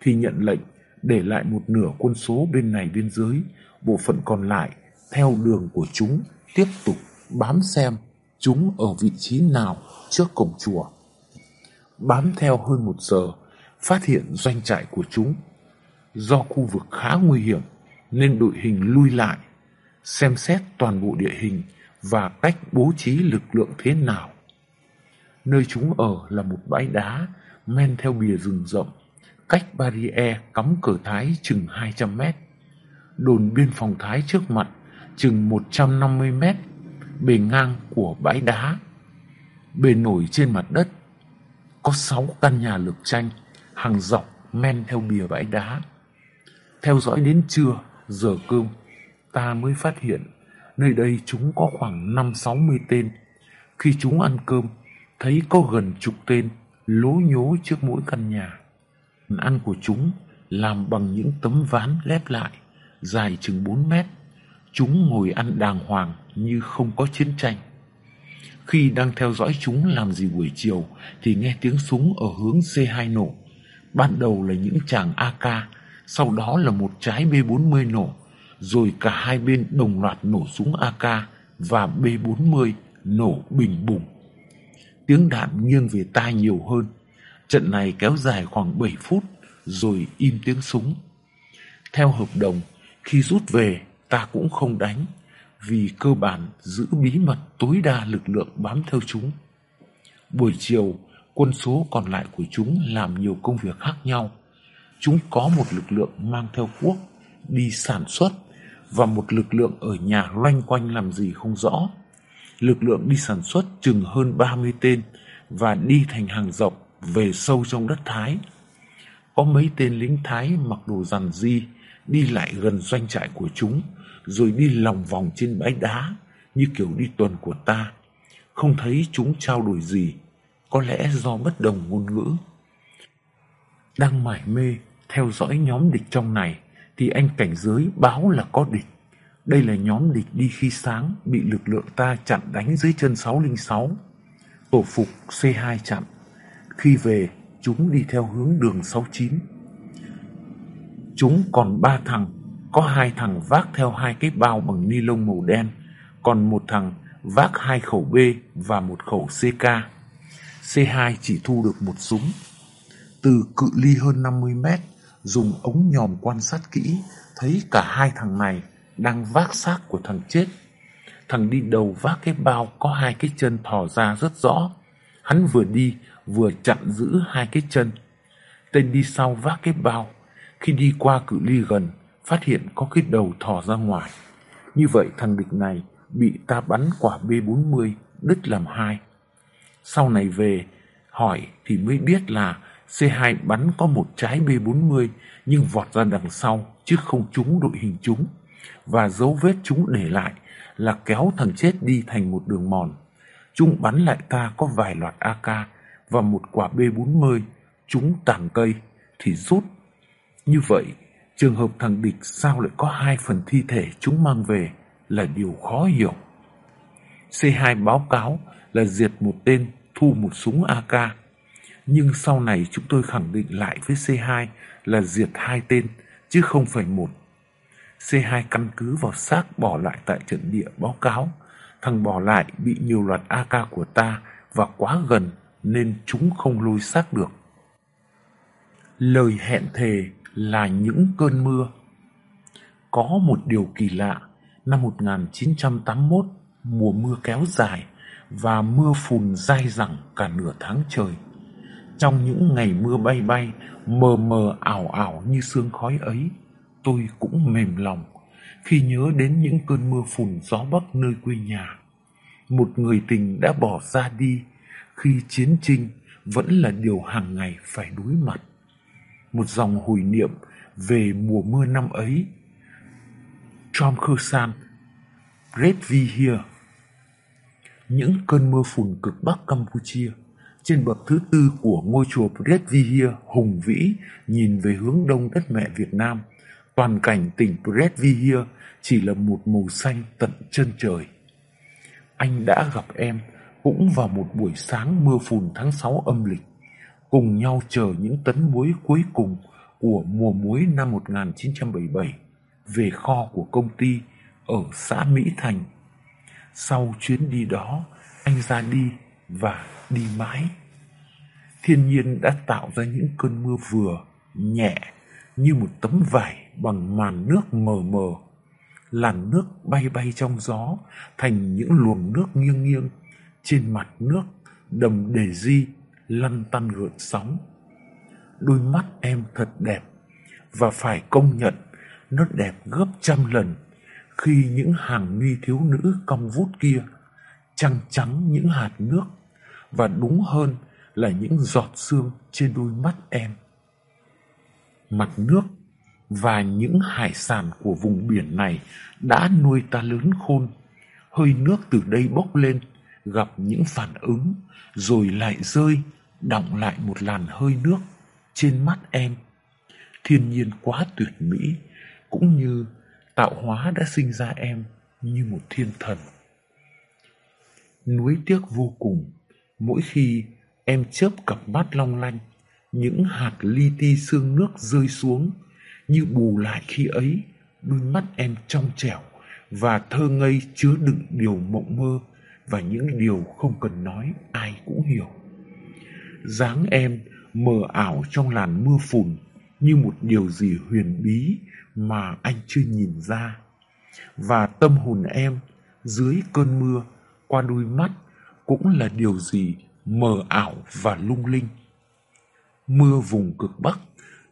thì nhận lệnh để lại một nửa quân số bên này biên giới, bộ phận còn lại theo đường của chúng tiếp tục bám xem chúng ở vị trí nào trước cổng chùa. Bám theo hơn một giờ, phát hiện doanh trại của chúng. Do khu vực khá nguy hiểm nên đội hình lui lại xem xét toàn bộ địa hình và cách bố trí lực lượng thế nào. Nơi chúng ở là một bãi đá men theo bìa rừng rộng, cách barrier cắm cờ Thái chừng 200 mét. Đồn biên phòng Thái trước mặt chừng 150 mét, bề ngang của bãi đá. Bề nổi trên mặt đất có 6 căn nhà lược tranh hàng dọc men theo bìa bãi đá. Theo dõi đến trưa, giờ cơm, ta mới phát hiện nơi đây chúng có khoảng năm sáu mươi tên. Khi chúng ăn cơm, thấy có gần chục tên lố nhố trước mỗi căn nhà. Ăn của chúng làm bằng những tấm ván lép lại, dài chừng bốn mét. Chúng ngồi ăn đàng hoàng như không có chiến tranh. Khi đang theo dõi chúng làm gì buổi chiều thì nghe tiếng súng ở hướng C2 nổ. Ban đầu là những chàng AK, sau đó là một trái B40 nổ rồi cả hai bên đồng loạt nổ súng AK và B-40 nổ bình bùng. Tiếng đạn nghiêng về tai nhiều hơn. Trận này kéo dài khoảng 7 phút rồi im tiếng súng. Theo hợp đồng, khi rút về ta cũng không đánh vì cơ bản giữ bí mật tối đa lực lượng bám theo chúng. Buổi chiều, quân số còn lại của chúng làm nhiều công việc khác nhau. chúng có một lực lượng mang theo cuốc đi sản xuất và một lực lượng ở nhà loanh quanh làm gì không rõ. Lực lượng đi sản xuất chừng hơn 30 tên và đi thành hàng dọc về sâu trong đất Thái. Có mấy tên lính Thái mặc đồ rằn di đi lại gần doanh trại của chúng rồi đi lòng vòng trên bãi đá như kiểu đi tuần của ta. Không thấy chúng trao đổi gì, có lẽ do bất đồng ngôn ngữ. Đang mải mê theo dõi nhóm địch trong này thì anh cảnh giới báo là có địch. Đây là nhóm địch đi khi sáng bị lực lượng ta chặn đánh dưới chân 606. Tổ phục C2 chặn. Khi về, chúng đi theo hướng đường 69. Chúng còn ba thằng, có hai thằng vác theo hai cái bao bằng ni lông màu đen, còn một thằng vác hai khẩu B và một khẩu CK. C2 chỉ thu được một súng. Từ cự ly hơn 50 mét, dùng ống nhòm quan sát kỹ, thấy cả hai thằng này đang vác xác của thằng chết. Thằng đi đầu vác cái bao có hai cái chân thò ra rất rõ. Hắn vừa đi vừa chặn giữ hai cái chân. Tên đi sau vác cái bao. Khi đi qua cự ly gần, phát hiện có cái đầu thò ra ngoài. Như vậy thằng địch này bị ta bắn quả B40 đứt làm hai. Sau này về hỏi thì mới biết là C2 bắn có một trái B40 nhưng vọt ra đằng sau chứ không trúng đội hình chúng. Và dấu vết chúng để lại là kéo thằng chết đi thành một đường mòn. Chúng bắn lại ta có vài loạt AK và một quả B40, chúng tàng cây thì rút. Như vậy, trường hợp thằng địch sao lại có hai phần thi thể chúng mang về là điều khó hiểu. C2 báo cáo là diệt một tên thu một súng AK. Nhưng sau này chúng tôi khẳng định lại với C2 là diệt hai tên chứ không phải một. C2 căn cứ vào xác bỏ lại tại trận địa báo cáo. Thằng bỏ lại bị nhiều loạt AK của ta và quá gần nên chúng không lôi xác được. Lời hẹn thề là những cơn mưa. Có một điều kỳ lạ, năm 1981, mùa mưa kéo dài và mưa phùn dai dẳng cả nửa tháng trời. Trong những ngày mưa bay bay, mờ mờ ảo ảo như sương khói ấy, tôi cũng mềm lòng khi nhớ đến những cơn mưa phùn gió bắc nơi quê nhà. Một người tình đã bỏ ra đi khi chiến tranh vẫn là điều hàng ngày phải đối mặt. Một dòng hồi niệm về mùa mưa năm ấy. Trom Khơ San, Great V Here những cơn mưa phùn cực bắc Campuchia trên bậc thứ tư của ngôi chùa Red hùng vĩ nhìn về hướng đông đất mẹ Việt Nam. Toàn cảnh tỉnh Red chỉ là một màu xanh tận chân trời. Anh đã gặp em cũng vào một buổi sáng mưa phùn tháng 6 âm lịch, cùng nhau chờ những tấn muối cuối cùng của mùa muối năm 1977 về kho của công ty ở xã Mỹ Thành. Sau chuyến đi đó, anh ra đi và đi mãi. Thiên nhiên đã tạo ra những cơn mưa vừa, nhẹ như một tấm vải bằng màn nước mờ mờ. Làn nước bay bay trong gió thành những luồng nước nghiêng nghiêng trên mặt nước đầm đề di lăn tăn gợn sóng. Đôi mắt em thật đẹp và phải công nhận nó đẹp gấp trăm lần khi những hàng mi thiếu nữ cong vút kia trăng trắng những hạt nước và đúng hơn là những giọt sương trên đôi mắt em. Mặt nước và những hải sản của vùng biển này đã nuôi ta lớn khôn. Hơi nước từ đây bốc lên, gặp những phản ứng, rồi lại rơi, đọng lại một làn hơi nước trên mắt em thiên nhiên quá tuyệt mỹ, cũng như tạo hóa đã sinh ra em như một thiên thần nuối tiếc vô cùng, mỗi khi em chớp cặp mắt long lanh, những hạt li ti sương nước rơi xuống, như bù lại khi ấy, đôi mắt em trong trẻo và thơ ngây chứa đựng điều mộng mơ và những điều không cần nói, ai cũng hiểu. dáng em mờ ảo trong làn mưa phùn như một điều gì huyền bí mà anh chưa nhìn ra. Và tâm hồn em dưới cơn mưa qua đôi mắt cũng là điều gì mờ ảo và lung linh. Mưa vùng cực Bắc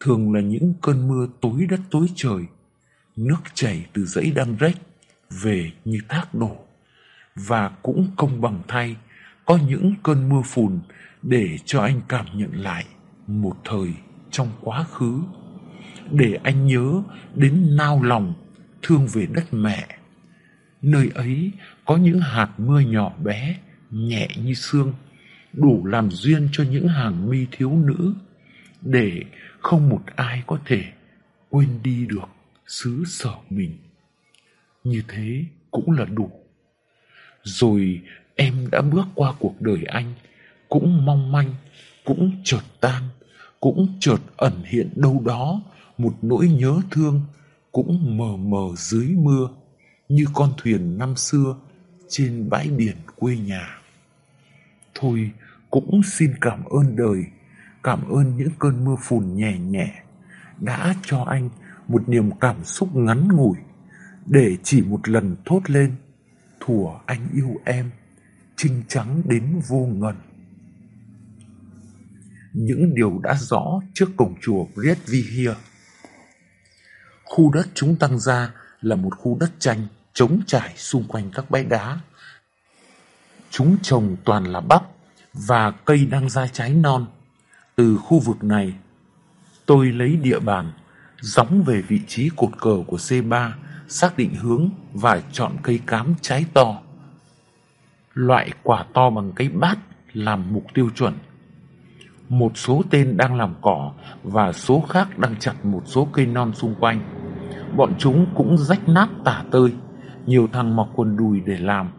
thường là những cơn mưa tối đất tối trời, nước chảy từ dãy đăng rách về như thác đổ. Và cũng công bằng thay, có những cơn mưa phùn để cho anh cảm nhận lại một thời trong quá khứ. Để anh nhớ đến nao lòng, thương về đất mẹ. Nơi ấy có những hạt mưa nhỏ bé, nhẹ như sương, đủ làm duyên cho những hàng mi thiếu nữ, để không một ai có thể quên đi được xứ sở mình. Như thế cũng là đủ. Rồi em đã bước qua cuộc đời anh, cũng mong manh, cũng chợt tan, cũng chợt ẩn hiện đâu đó một nỗi nhớ thương, cũng mờ mờ dưới mưa, như con thuyền năm xưa trên bãi biển quê nhà. Thôi, cũng xin cảm ơn đời, cảm ơn những cơn mưa phùn nhẹ nhẹ đã cho anh một niềm cảm xúc ngắn ngủi để chỉ một lần thốt lên thủa anh yêu em trinh trắng đến vô ngần những điều đã rõ trước cổng chùa Briet Vihia. Khu đất chúng tăng ra là một khu đất tranh trống trải xung quanh các bãi đá. Chúng trồng toàn là bắp và cây đang ra trái non. Từ khu vực này, tôi lấy địa bàn, gióng về vị trí cột cờ của C3, xác định hướng và chọn cây cám trái to. Loại quả to bằng cây bát làm mục tiêu chuẩn. Một số tên đang làm cỏ và số khác đang chặt một số cây non xung quanh. Bọn chúng cũng rách nát tả tơi, nhiều thằng mọc quần đùi để làm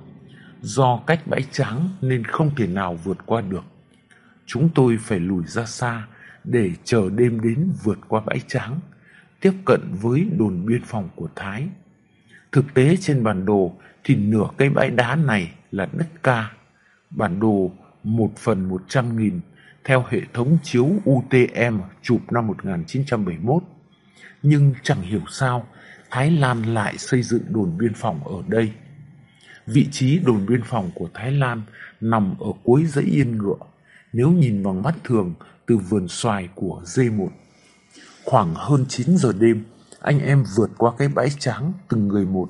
Do cách bãi trắng nên không thể nào vượt qua được. Chúng tôi phải lùi ra xa để chờ đêm đến vượt qua bãi trắng, tiếp cận với đồn biên phòng của Thái. Thực tế trên bản đồ thì nửa cây bãi đá này là đất ca. Bản đồ một phần một trăm nghìn theo hệ thống chiếu UTM chụp năm 1971. Nhưng chẳng hiểu sao Thái Lan lại xây dựng đồn biên phòng ở đây. Vị trí đồn biên phòng của Thái Lan nằm ở cuối dãy yên ngựa, nếu nhìn bằng mắt thường từ vườn xoài của D1. Khoảng hơn 9 giờ đêm, anh em vượt qua cái bãi trắng từng người một,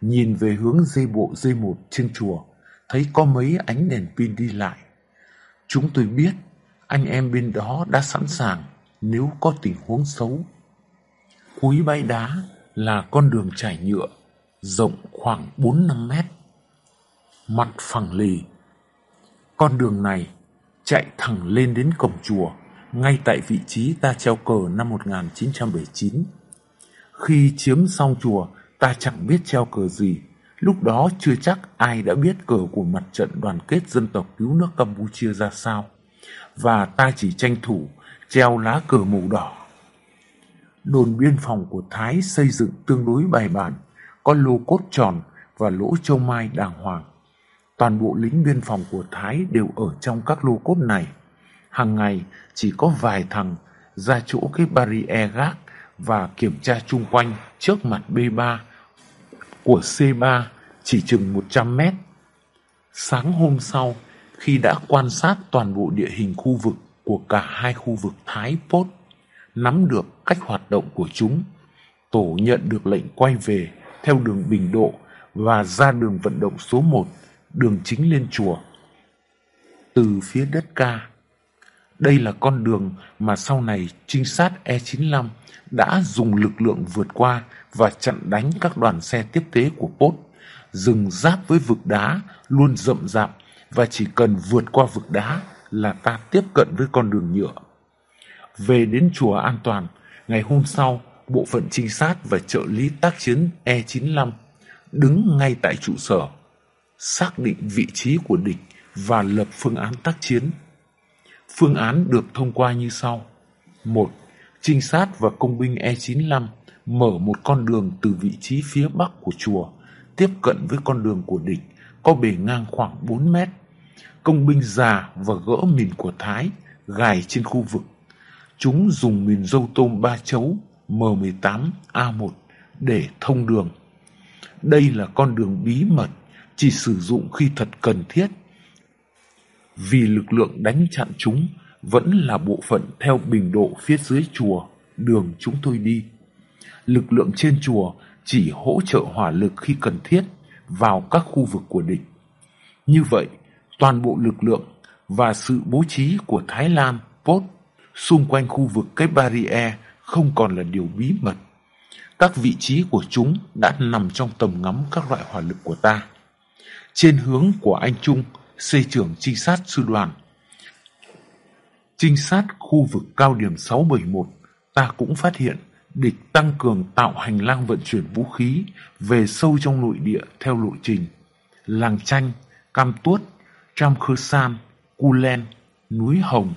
nhìn về hướng dây bộ D1 trên chùa, thấy có mấy ánh đèn pin đi lại. Chúng tôi biết anh em bên đó đã sẵn sàng nếu có tình huống xấu. Cuối bãi đá là con đường trải nhựa, rộng khoảng 4-5 mét mặt phẳng lì. Con đường này chạy thẳng lên đến cổng chùa, ngay tại vị trí ta treo cờ năm 1979. Khi chiếm xong chùa, ta chẳng biết treo cờ gì. Lúc đó chưa chắc ai đã biết cờ của mặt trận đoàn kết dân tộc cứu nước Campuchia ra sao. Và ta chỉ tranh thủ treo lá cờ màu đỏ. Đồn biên phòng của Thái xây dựng tương đối bài bản, có lô cốt tròn và lỗ châu mai đàng hoàng. Toàn bộ lính biên phòng của Thái đều ở trong các lô cốt này. Hàng ngày chỉ có vài thằng ra chỗ cái barrier gác và kiểm tra chung quanh trước mặt B3 của C3 chỉ chừng 100 mét. Sáng hôm sau, khi đã quan sát toàn bộ địa hình khu vực của cả hai khu vực Thái Pốt, nắm được cách hoạt động của chúng, tổ nhận được lệnh quay về theo đường Bình Độ và ra đường vận động số 1 đường chính lên chùa. Từ phía đất ca, đây là con đường mà sau này trinh sát E95 đã dùng lực lượng vượt qua và chặn đánh các đoàn xe tiếp tế của Pốt, dừng giáp với vực đá luôn rậm rạp và chỉ cần vượt qua vực đá là ta tiếp cận với con đường nhựa. Về đến chùa an toàn, ngày hôm sau, bộ phận trinh sát và trợ lý tác chiến E95 đứng ngay tại trụ sở xác định vị trí của địch và lập phương án tác chiến. Phương án được thông qua như sau. một Trinh sát và công binh E95 mở một con đường từ vị trí phía bắc của chùa, tiếp cận với con đường của địch, có bề ngang khoảng 4 mét. Công binh già và gỡ mìn của Thái gài trên khu vực. Chúng dùng mìn dâu tôm ba chấu M18A1 để thông đường. Đây là con đường bí mật chỉ sử dụng khi thật cần thiết. Vì lực lượng đánh chặn chúng vẫn là bộ phận theo bình độ phía dưới chùa đường chúng tôi đi. Lực lượng trên chùa chỉ hỗ trợ hỏa lực khi cần thiết vào các khu vực của địch. Như vậy, toàn bộ lực lượng và sự bố trí của Thái Lan, Pốt xung quanh khu vực cái barrier không còn là điều bí mật. Các vị trí của chúng đã nằm trong tầm ngắm các loại hỏa lực của ta. Trên hướng của anh Trung, xây trưởng trinh sát sư đoàn. Trinh sát khu vực cao điểm 671, ta cũng phát hiện địch tăng cường tạo hành lang vận chuyển vũ khí về sâu trong nội địa theo lộ trình. Làng Chanh, Cam Tuốt, Tram Khơ San, Cu Len, Núi Hồng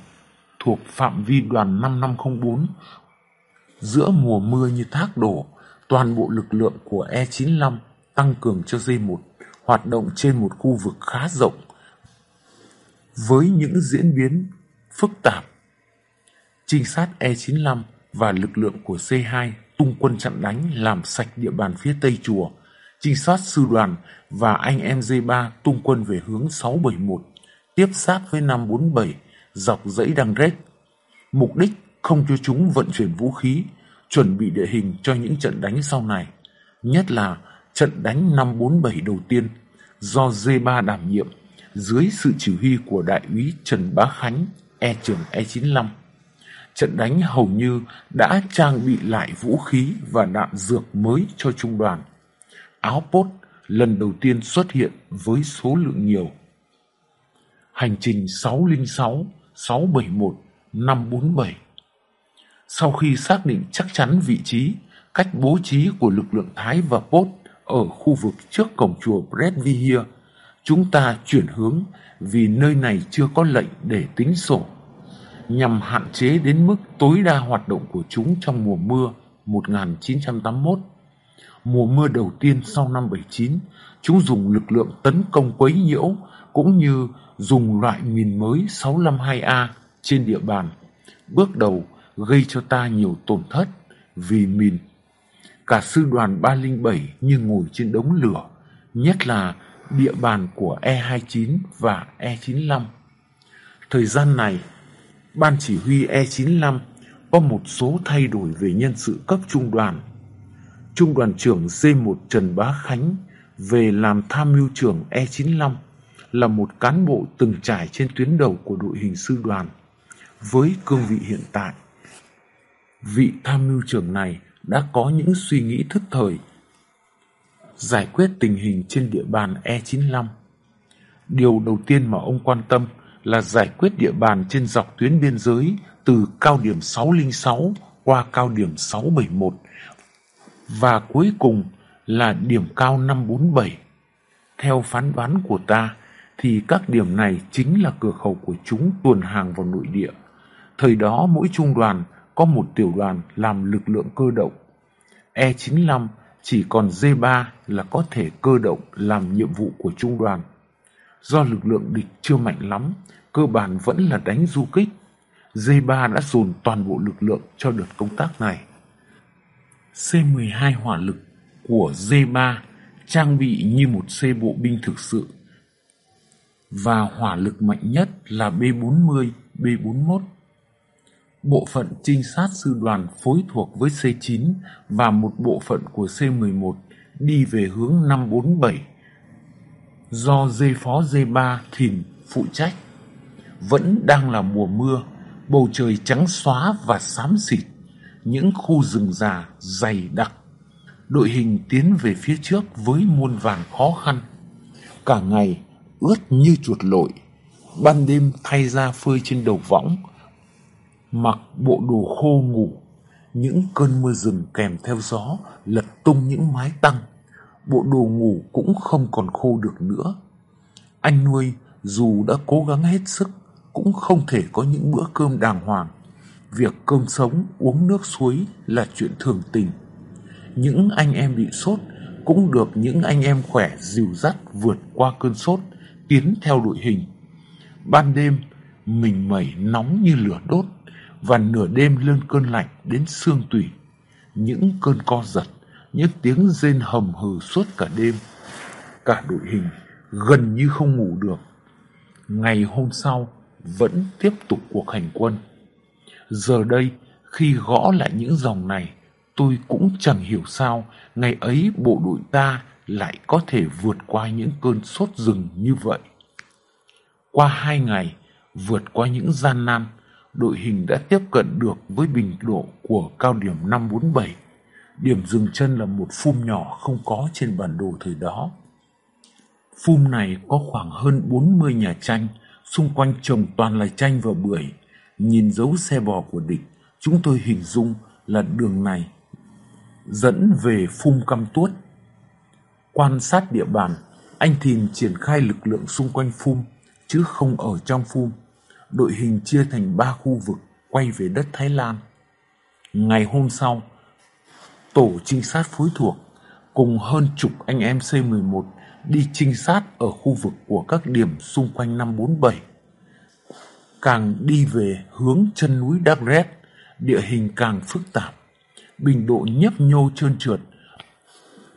thuộc phạm vi đoàn 5504. Giữa mùa mưa như thác đổ, toàn bộ lực lượng của E95 tăng cường cho D1 hoạt động trên một khu vực khá rộng với những diễn biến phức tạp. Trinh sát E95 và lực lượng của C2 tung quân chặn đánh làm sạch địa bàn phía tây chùa. Trinh sát sư đoàn và anh em D3 tung quân về hướng 671, tiếp sát với 547 dọc dãy đăng rét. Mục đích không cho chúng vận chuyển vũ khí, chuẩn bị địa hình cho những trận đánh sau này, nhất là trận đánh 547 đầu tiên do D3 đảm nhiệm dưới sự chỉ huy của đại úy Trần Bá Khánh, E trường E95 trận đánh hầu như đã trang bị lại vũ khí và đạn dược mới cho trung đoàn. Áo pốt lần đầu tiên xuất hiện với số lượng nhiều. Hành trình 606, 671, 547 Sau khi xác định chắc chắn vị trí, cách bố trí của lực lượng Thái và Pốt ở khu vực trước cổng chùa Bredvihir, chúng ta chuyển hướng vì nơi này chưa có lệnh để tính sổ nhằm hạn chế đến mức tối đa hoạt động của chúng trong mùa mưa 1981. Mùa mưa đầu tiên sau năm 79, chúng dùng lực lượng tấn công quấy nhiễu cũng như dùng loại mìn mới 652A trên địa bàn. Bước đầu gây cho ta nhiều tổn thất vì mìn. Cả sư đoàn 307 như ngồi trên đống lửa, nhất là địa bàn của E29 và E95. Thời gian này, Ban chỉ huy E95 có một số thay đổi về nhân sự cấp trung đoàn. Trung đoàn trưởng C1 Trần Bá Khánh về làm tham mưu trưởng E95 là một cán bộ từng trải trên tuyến đầu của đội hình sư đoàn. Với cương vị hiện tại, vị tham mưu trưởng này đã có những suy nghĩ thức thời giải quyết tình hình trên địa bàn E95. Điều đầu tiên mà ông quan tâm là giải quyết địa bàn trên dọc tuyến biên giới từ cao điểm 606 qua cao điểm 671 và cuối cùng là điểm cao 547. Theo phán đoán của ta thì các điểm này chính là cửa khẩu của chúng tuần hàng vào nội địa. Thời đó mỗi trung đoàn có một tiểu đoàn làm lực lượng cơ động. E95 chỉ còn D3 là có thể cơ động làm nhiệm vụ của trung đoàn. Do lực lượng địch chưa mạnh lắm, cơ bản vẫn là đánh du kích. D3 đã dồn toàn bộ lực lượng cho đợt công tác này. C-12 hỏa lực của Z3 trang bị như một xe bộ binh thực sự và hỏa lực mạnh nhất là B-40, B-41. Bộ phận trinh sát sư đoàn phối thuộc với C9 và một bộ phận của C11 đi về hướng 547 do dây phó D3 Thìn phụ trách. Vẫn đang là mùa mưa, bầu trời trắng xóa và xám xịt, những khu rừng già dày đặc. Đội hình tiến về phía trước với muôn vàn khó khăn. Cả ngày ướt như chuột lội, ban đêm thay ra phơi trên đầu võng, mặc bộ đồ khô ngủ, những cơn mưa rừng kèm theo gió lật tung những mái tăng bộ đồ ngủ cũng không còn khô được nữa. Anh nuôi dù đã cố gắng hết sức cũng không thể có những bữa cơm đàng hoàng. Việc cơm sống, uống nước suối là chuyện thường tình. Những anh em bị sốt cũng được những anh em khỏe dìu dắt vượt qua cơn sốt, tiến theo đội hình. Ban đêm, mình mẩy nóng như lửa đốt và nửa đêm lên cơn lạnh đến xương tủy. Những cơn co giật những tiếng rên hầm hừ suốt cả đêm. Cả đội hình gần như không ngủ được. Ngày hôm sau vẫn tiếp tục cuộc hành quân. Giờ đây, Khi gõ lại những dòng này, tôi cũng chẳng hiểu sao ngày ấy bộ đội ta lại có thể vượt qua những cơn sốt rừng như vậy. Qua hai ngày, vượt qua những gian nan, đội hình đã tiếp cận được với bình độ của cao điểm 547. Điểm dừng chân là một phum nhỏ không có trên bản đồ thời đó. Phum này có khoảng hơn 40 nhà tranh, xung quanh trồng toàn là chanh và bưởi. Nhìn dấu xe bò của địch, chúng tôi hình dung là đường này dẫn về phum căm tuốt. Quan sát địa bàn, anh Thìn triển khai lực lượng xung quanh phum, chứ không ở trong phum. Đội hình chia thành ba khu vực quay về đất Thái Lan. Ngày hôm sau, tổ trinh sát phối thuộc cùng hơn chục anh em C11 đi trinh sát ở khu vực của các điểm xung quanh 547. Càng đi về hướng chân núi Đắc Rét, địa hình càng phức tạp, bình độ nhấp nhô trơn trượt.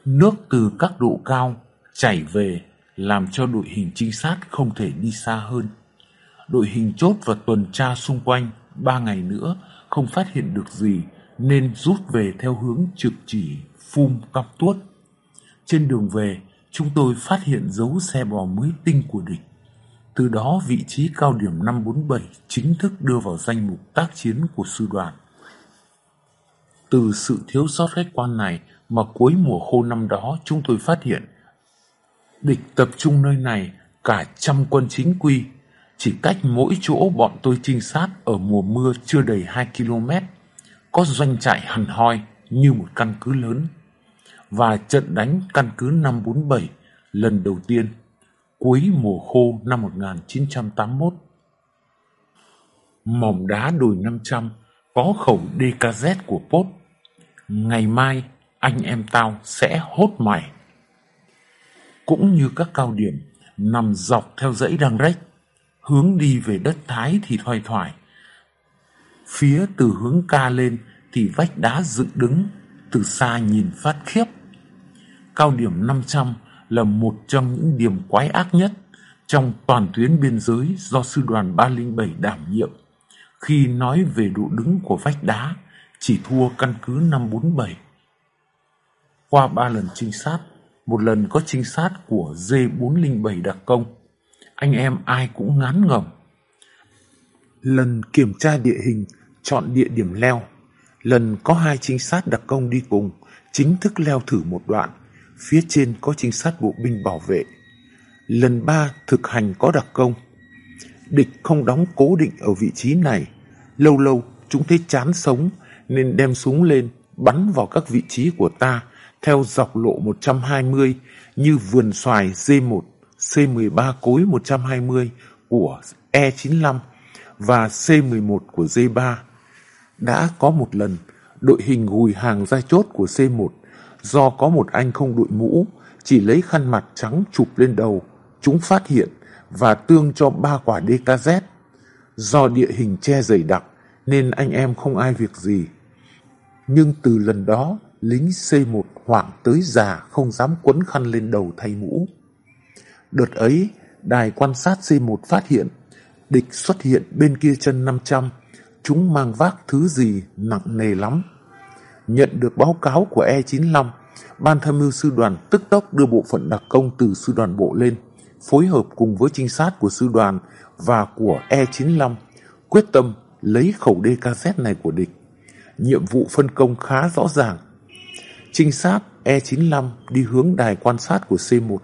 Nước từ các độ cao chảy về làm cho đội hình trinh sát không thể đi xa hơn. Đội hình chốt và tuần tra xung quanh ba ngày nữa không phát hiện được gì nên rút về theo hướng trực chỉ phum cắp tuốt. Trên đường về, chúng tôi phát hiện dấu xe bò mới tinh của địch. Từ đó vị trí cao điểm 547 chính thức đưa vào danh mục tác chiến của sư đoàn. Từ sự thiếu sót khách quan này mà cuối mùa khô năm đó chúng tôi phát hiện địch tập trung nơi này cả trăm quân chính quy, chỉ cách mỗi chỗ bọn tôi trinh sát ở mùa mưa chưa đầy 2 km, có doanh trại hằn hoi như một căn cứ lớn và trận đánh căn cứ 547 lần đầu tiên cuối mùa khô năm 1981. Mỏm đá đồi 500 có khẩu DKZ của Pốt. Ngày mai anh em tao sẽ hốt mày. Cũng như các cao điểm nằm dọc theo dãy đăng rách, hướng đi về đất Thái thì thoai thoải. Phía từ hướng ca lên thì vách đá dựng đứng, từ xa nhìn phát khiếp cao điểm 500 là một trong những điểm quái ác nhất trong toàn tuyến biên giới do sư đoàn 307 đảm nhiệm. Khi nói về độ đứng của vách đá, chỉ thua căn cứ 547. Qua ba lần trinh sát, một lần có trinh sát của D407 đặc công, anh em ai cũng ngán ngẩm. Lần kiểm tra địa hình, chọn địa điểm leo, lần có hai trinh sát đặc công đi cùng, chính thức leo thử một đoạn phía trên có trinh sát bộ binh bảo vệ. Lần ba thực hành có đặc công. Địch không đóng cố định ở vị trí này. Lâu lâu chúng thấy chán sống nên đem súng lên bắn vào các vị trí của ta theo dọc lộ 120 như vườn xoài D1, C13 cối 120 của E95 và C11 của D3. Đã có một lần, đội hình gùi hàng ra chốt của C1 Do có một anh không đội mũ, chỉ lấy khăn mặt trắng chụp lên đầu, chúng phát hiện và tương cho ba quả DKZ. Do địa hình che dày đặc nên anh em không ai việc gì. Nhưng từ lần đó, lính C1 hoảng tới già không dám quấn khăn lên đầu thay mũ. Đợt ấy, đài quan sát C1 phát hiện địch xuất hiện bên kia chân 500, chúng mang vác thứ gì nặng nề lắm. Nhận được báo cáo của E95, Ban tham mưu sư đoàn tức tốc đưa bộ phận đặc công từ sư đoàn bộ lên, phối hợp cùng với trinh sát của sư đoàn và của E95, quyết tâm lấy khẩu DKZ này của địch. Nhiệm vụ phân công khá rõ ràng. Trinh sát E95 đi hướng đài quan sát của C1,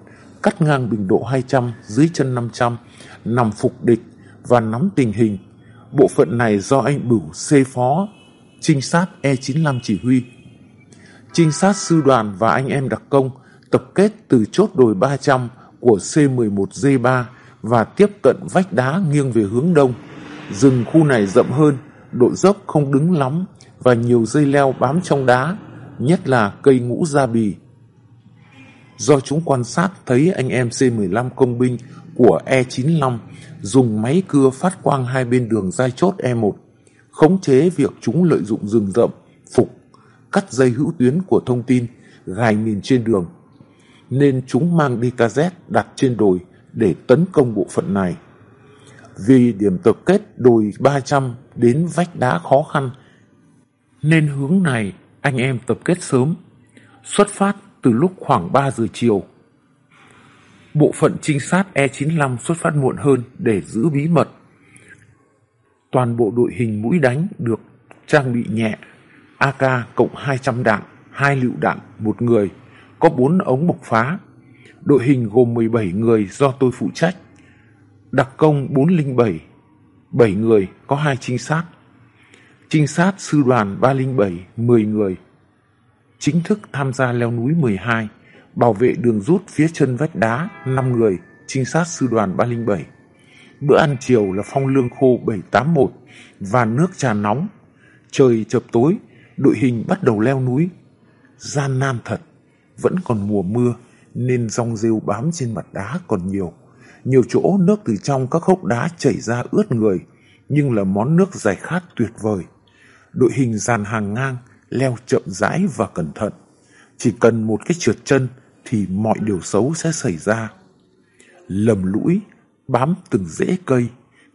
cắt ngang bình độ 200 dưới chân 500, nằm phục địch và nắm tình hình. Bộ phận này do anh Bửu C phó trinh sát E95 chỉ huy. Trinh sát sư đoàn và anh em đặc công tập kết từ chốt đồi 300 của C11D3 và tiếp cận vách đá nghiêng về hướng đông. Rừng khu này rậm hơn, độ dốc không đứng lắm và nhiều dây leo bám trong đá, nhất là cây ngũ gia bì. Do chúng quan sát thấy anh em C15 công binh của E95 dùng máy cưa phát quang hai bên đường dai chốt E1 khống chế việc chúng lợi dụng rừng rậm, phục, cắt dây hữu tuyến của thông tin, gài mìn trên đường. Nên chúng mang DKZ đặt trên đồi để tấn công bộ phận này. Vì điểm tập kết đồi 300 đến vách đá khó khăn, nên hướng này anh em tập kết sớm, xuất phát từ lúc khoảng 3 giờ chiều. Bộ phận trinh sát E95 xuất phát muộn hơn để giữ bí mật. Toàn bộ đội hình mũi đánh được trang bị nhẹ, AK cộng 200 đạn, hai lựu đạn một người, có 4 ống bộc phá. Đội hình gồm 17 người do tôi phụ trách. Đặc công 407, 7 người có hai trinh sát. Trinh sát sư đoàn 307, 10 người. Chính thức tham gia leo núi 12, bảo vệ đường rút phía chân vách đá 5 người, trinh sát sư đoàn 307. Bữa ăn chiều là phong lương khô 781 và nước trà nóng. Trời chập tối, đội hình bắt đầu leo núi. Gian nan thật, vẫn còn mùa mưa nên rong rêu bám trên mặt đá còn nhiều. Nhiều chỗ nước từ trong các hốc đá chảy ra ướt người, nhưng là món nước giải khát tuyệt vời. Đội hình dàn hàng ngang, leo chậm rãi và cẩn thận. Chỉ cần một cái trượt chân thì mọi điều xấu sẽ xảy ra. Lầm lũi, bám từng rễ cây,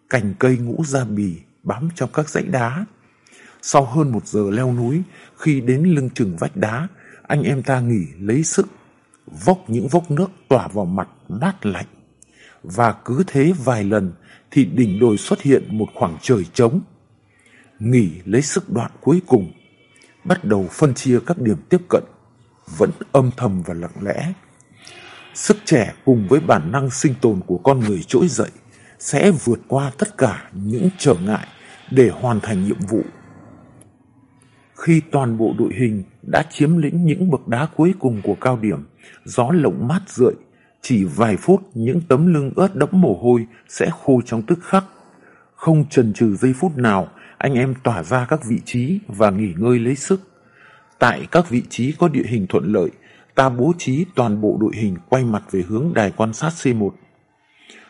cành cây ngũ ra bì bám trong các dãy đá. Sau hơn một giờ leo núi, khi đến lưng chừng vách đá, anh em ta nghỉ lấy sức, vốc những vốc nước tỏa vào mặt mát lạnh. Và cứ thế vài lần thì đỉnh đồi xuất hiện một khoảng trời trống. Nghỉ lấy sức đoạn cuối cùng, bắt đầu phân chia các điểm tiếp cận, vẫn âm thầm và lặng lẽ. Sức trẻ cùng với bản năng sinh tồn của con người trỗi dậy sẽ vượt qua tất cả những trở ngại để hoàn thành nhiệm vụ. Khi toàn bộ đội hình đã chiếm lĩnh những bậc đá cuối cùng của cao điểm, gió lộng mát rượi, chỉ vài phút những tấm lưng ướt đẫm mồ hôi sẽ khô trong tức khắc. Không chần chừ giây phút nào, anh em tỏa ra các vị trí và nghỉ ngơi lấy sức. Tại các vị trí có địa hình thuận lợi, ta bố trí toàn bộ đội hình quay mặt về hướng đài quan sát C1.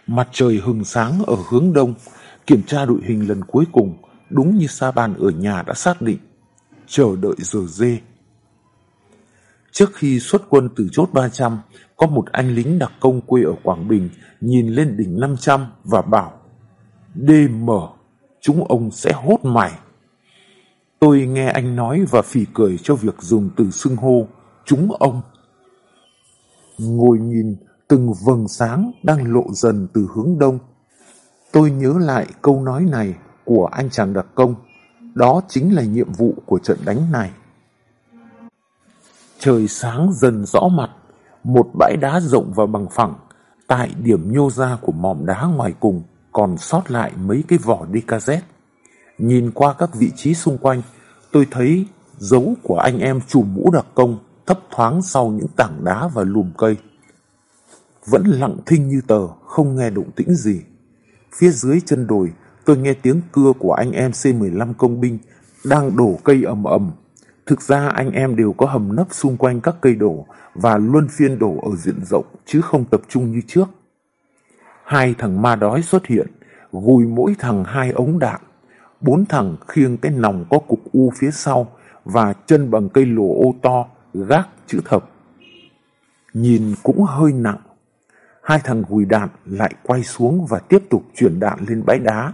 Mặt trời hừng sáng ở hướng đông, kiểm tra đội hình lần cuối cùng, đúng như Sa Ban ở nhà đã xác định, chờ đợi giờ dê. Trước khi xuất quân từ chốt 300, có một anh lính đặc công quê ở Quảng Bình nhìn lên đỉnh 500 và bảo DM, chúng ông sẽ hốt mày. Tôi nghe anh nói và phì cười cho việc dùng từ xưng hô chúng ông. Ngồi nhìn từng vầng sáng đang lộ dần từ hướng đông. Tôi nhớ lại câu nói này của anh chàng đặc công. Đó chính là nhiệm vụ của trận đánh này. Trời sáng dần rõ mặt, một bãi đá rộng và bằng phẳng, tại điểm nhô ra của mỏm đá ngoài cùng còn sót lại mấy cái vỏ đi DKZ. Nhìn qua các vị trí xung quanh, tôi thấy dấu của anh em chủ mũ đặc công thấp thoáng sau những tảng đá và lùm cây. Vẫn lặng thinh như tờ, không nghe động tĩnh gì. Phía dưới chân đồi, tôi nghe tiếng cưa của anh em C-15 công binh đang đổ cây ầm ầm. Thực ra anh em đều có hầm nấp xung quanh các cây đổ và luân phiên đổ ở diện rộng chứ không tập trung như trước. Hai thằng ma đói xuất hiện, gùi mỗi thằng hai ống đạn. Bốn thằng khiêng cái nòng có cục u phía sau và chân bằng cây lùa ô to, gác chữ thập. Nhìn cũng hơi nặng. Hai thằng gùi đạn lại quay xuống và tiếp tục chuyển đạn lên bãi đá.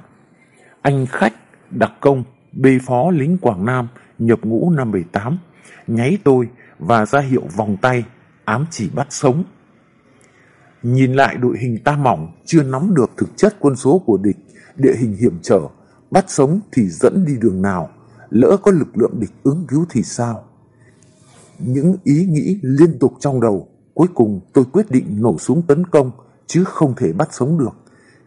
Anh khách, đặc công, bê phó lính Quảng Nam nhập ngũ năm 78, nháy tôi và ra hiệu vòng tay, ám chỉ bắt sống. Nhìn lại đội hình ta mỏng, chưa nắm được thực chất quân số của địch, địa hình hiểm trở, bắt sống thì dẫn đi đường nào, lỡ có lực lượng địch ứng cứu thì sao? Những ý nghĩ liên tục trong đầu, cuối cùng tôi quyết định nổ súng tấn công, chứ không thể bắt sống được.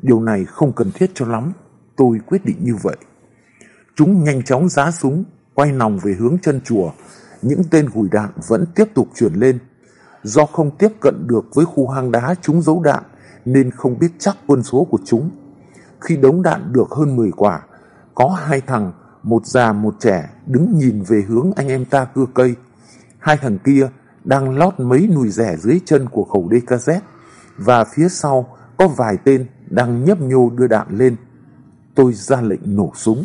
Điều này không cần thiết cho lắm, tôi quyết định như vậy. Chúng nhanh chóng giá súng, quay nòng về hướng chân chùa. Những tên gùi đạn vẫn tiếp tục chuyển lên. Do không tiếp cận được với khu hang đá chúng giấu đạn, nên không biết chắc quân số của chúng. Khi đống đạn được hơn 10 quả, có hai thằng, một già một trẻ, đứng nhìn về hướng anh em ta cưa cây. Hai thằng kia đang lót mấy nùi rẻ dưới chân của khẩu DKZ, và phía sau có vài tên đang nhấp nhô đưa đạn lên. Tôi ra lệnh nổ súng.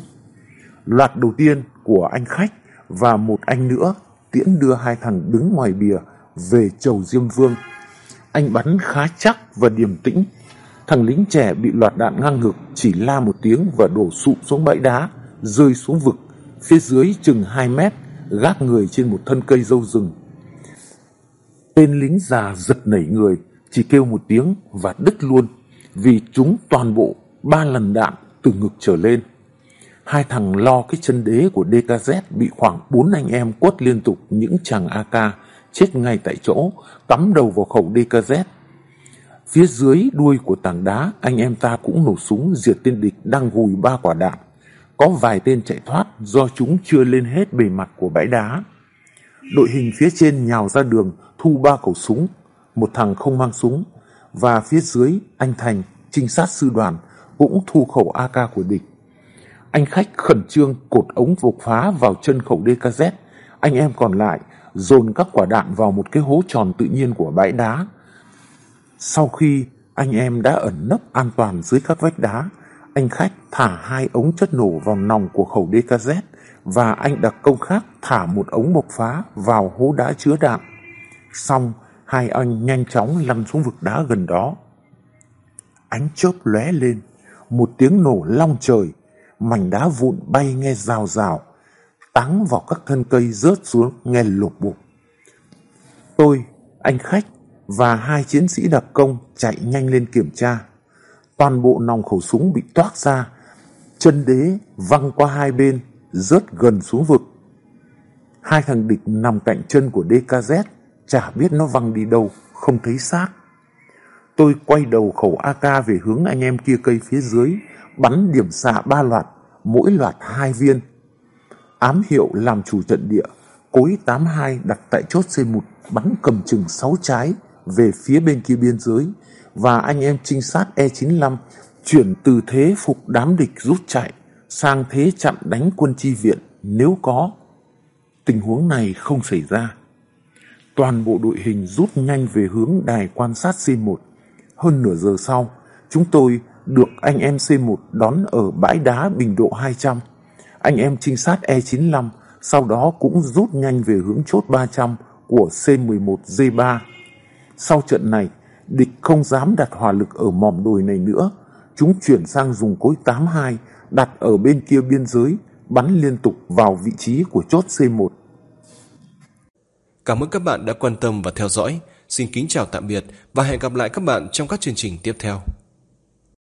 Loạt đầu tiên của anh khách và một anh nữa tiễn đưa hai thằng đứng ngoài bìa về chầu Diêm Vương. Anh bắn khá chắc và điềm tĩnh. Thằng lính trẻ bị loạt đạn ngang ngực chỉ la một tiếng và đổ sụp xuống bãi đá, rơi xuống vực, phía dưới chừng 2 mét, gác người trên một thân cây dâu rừng. Tên lính già giật nảy người, chỉ kêu một tiếng và đứt luôn, vì chúng toàn bộ ba lần đạn từ ngực trở lên. Hai thằng lo cái chân đế của DKZ bị khoảng bốn anh em quất liên tục những chàng AK chết ngay tại chỗ, cắm đầu vào khẩu DKZ. Phía dưới đuôi của tảng đá, anh em ta cũng nổ súng diệt tên địch đang gùi ba quả đạn. Có vài tên chạy thoát do chúng chưa lên hết bề mặt của bãi đá. Đội hình phía trên nhào ra đường thu ba khẩu súng, một thằng không mang súng, và phía dưới anh Thành, trinh sát sư đoàn, cũng thu khẩu AK của địch. Anh khách khẩn trương cột ống vộc phá vào chân khẩu DKZ. Anh em còn lại dồn các quả đạn vào một cái hố tròn tự nhiên của bãi đá. Sau khi anh em đã ẩn nấp an toàn dưới các vách đá, anh khách thả hai ống chất nổ vào nòng của khẩu DKZ và anh đặc công khác thả một ống bộc phá vào hố đá chứa đạn. Xong, hai anh nhanh chóng lăn xuống vực đá gần đó. Ánh chớp lóe lên, một tiếng nổ long trời, mảnh đá vụn bay nghe rào rào, táng vào các thân cây rớt xuống nghe lục bục. Tôi, anh khách và hai chiến sĩ đặc công chạy nhanh lên kiểm tra. Toàn bộ nòng khẩu súng bị toát ra, chân đế văng qua hai bên, rớt gần xuống vực. Hai thằng địch nằm cạnh chân của DKZ, chả biết nó văng đi đâu, không thấy xác. Tôi quay đầu khẩu AK về hướng anh em kia cây phía dưới, bắn điểm xạ ba loạt, mỗi loạt hai viên. Ám hiệu làm chủ trận địa, cối 82 đặt tại chốt C1 bắn cầm chừng 6 trái về phía bên kia biên giới và anh em trinh sát E95 chuyển từ thế phục đám địch rút chạy sang thế chặn đánh quân chi viện nếu có. Tình huống này không xảy ra. Toàn bộ đội hình rút nhanh về hướng đài quan sát C1. Hơn nửa giờ sau, chúng tôi được anh em C1 đón ở bãi đá Bình Độ 200. Anh em trinh sát E95 sau đó cũng rút nhanh về hướng chốt 300 của C11D3. Sau trận này, địch không dám đặt hỏa lực ở mỏm đồi này nữa. Chúng chuyển sang dùng cối 82 đặt ở bên kia biên giới, bắn liên tục vào vị trí của chốt C1. Cảm ơn các bạn đã quan tâm và theo dõi. Xin kính chào tạm biệt và hẹn gặp lại các bạn trong các chương trình tiếp theo.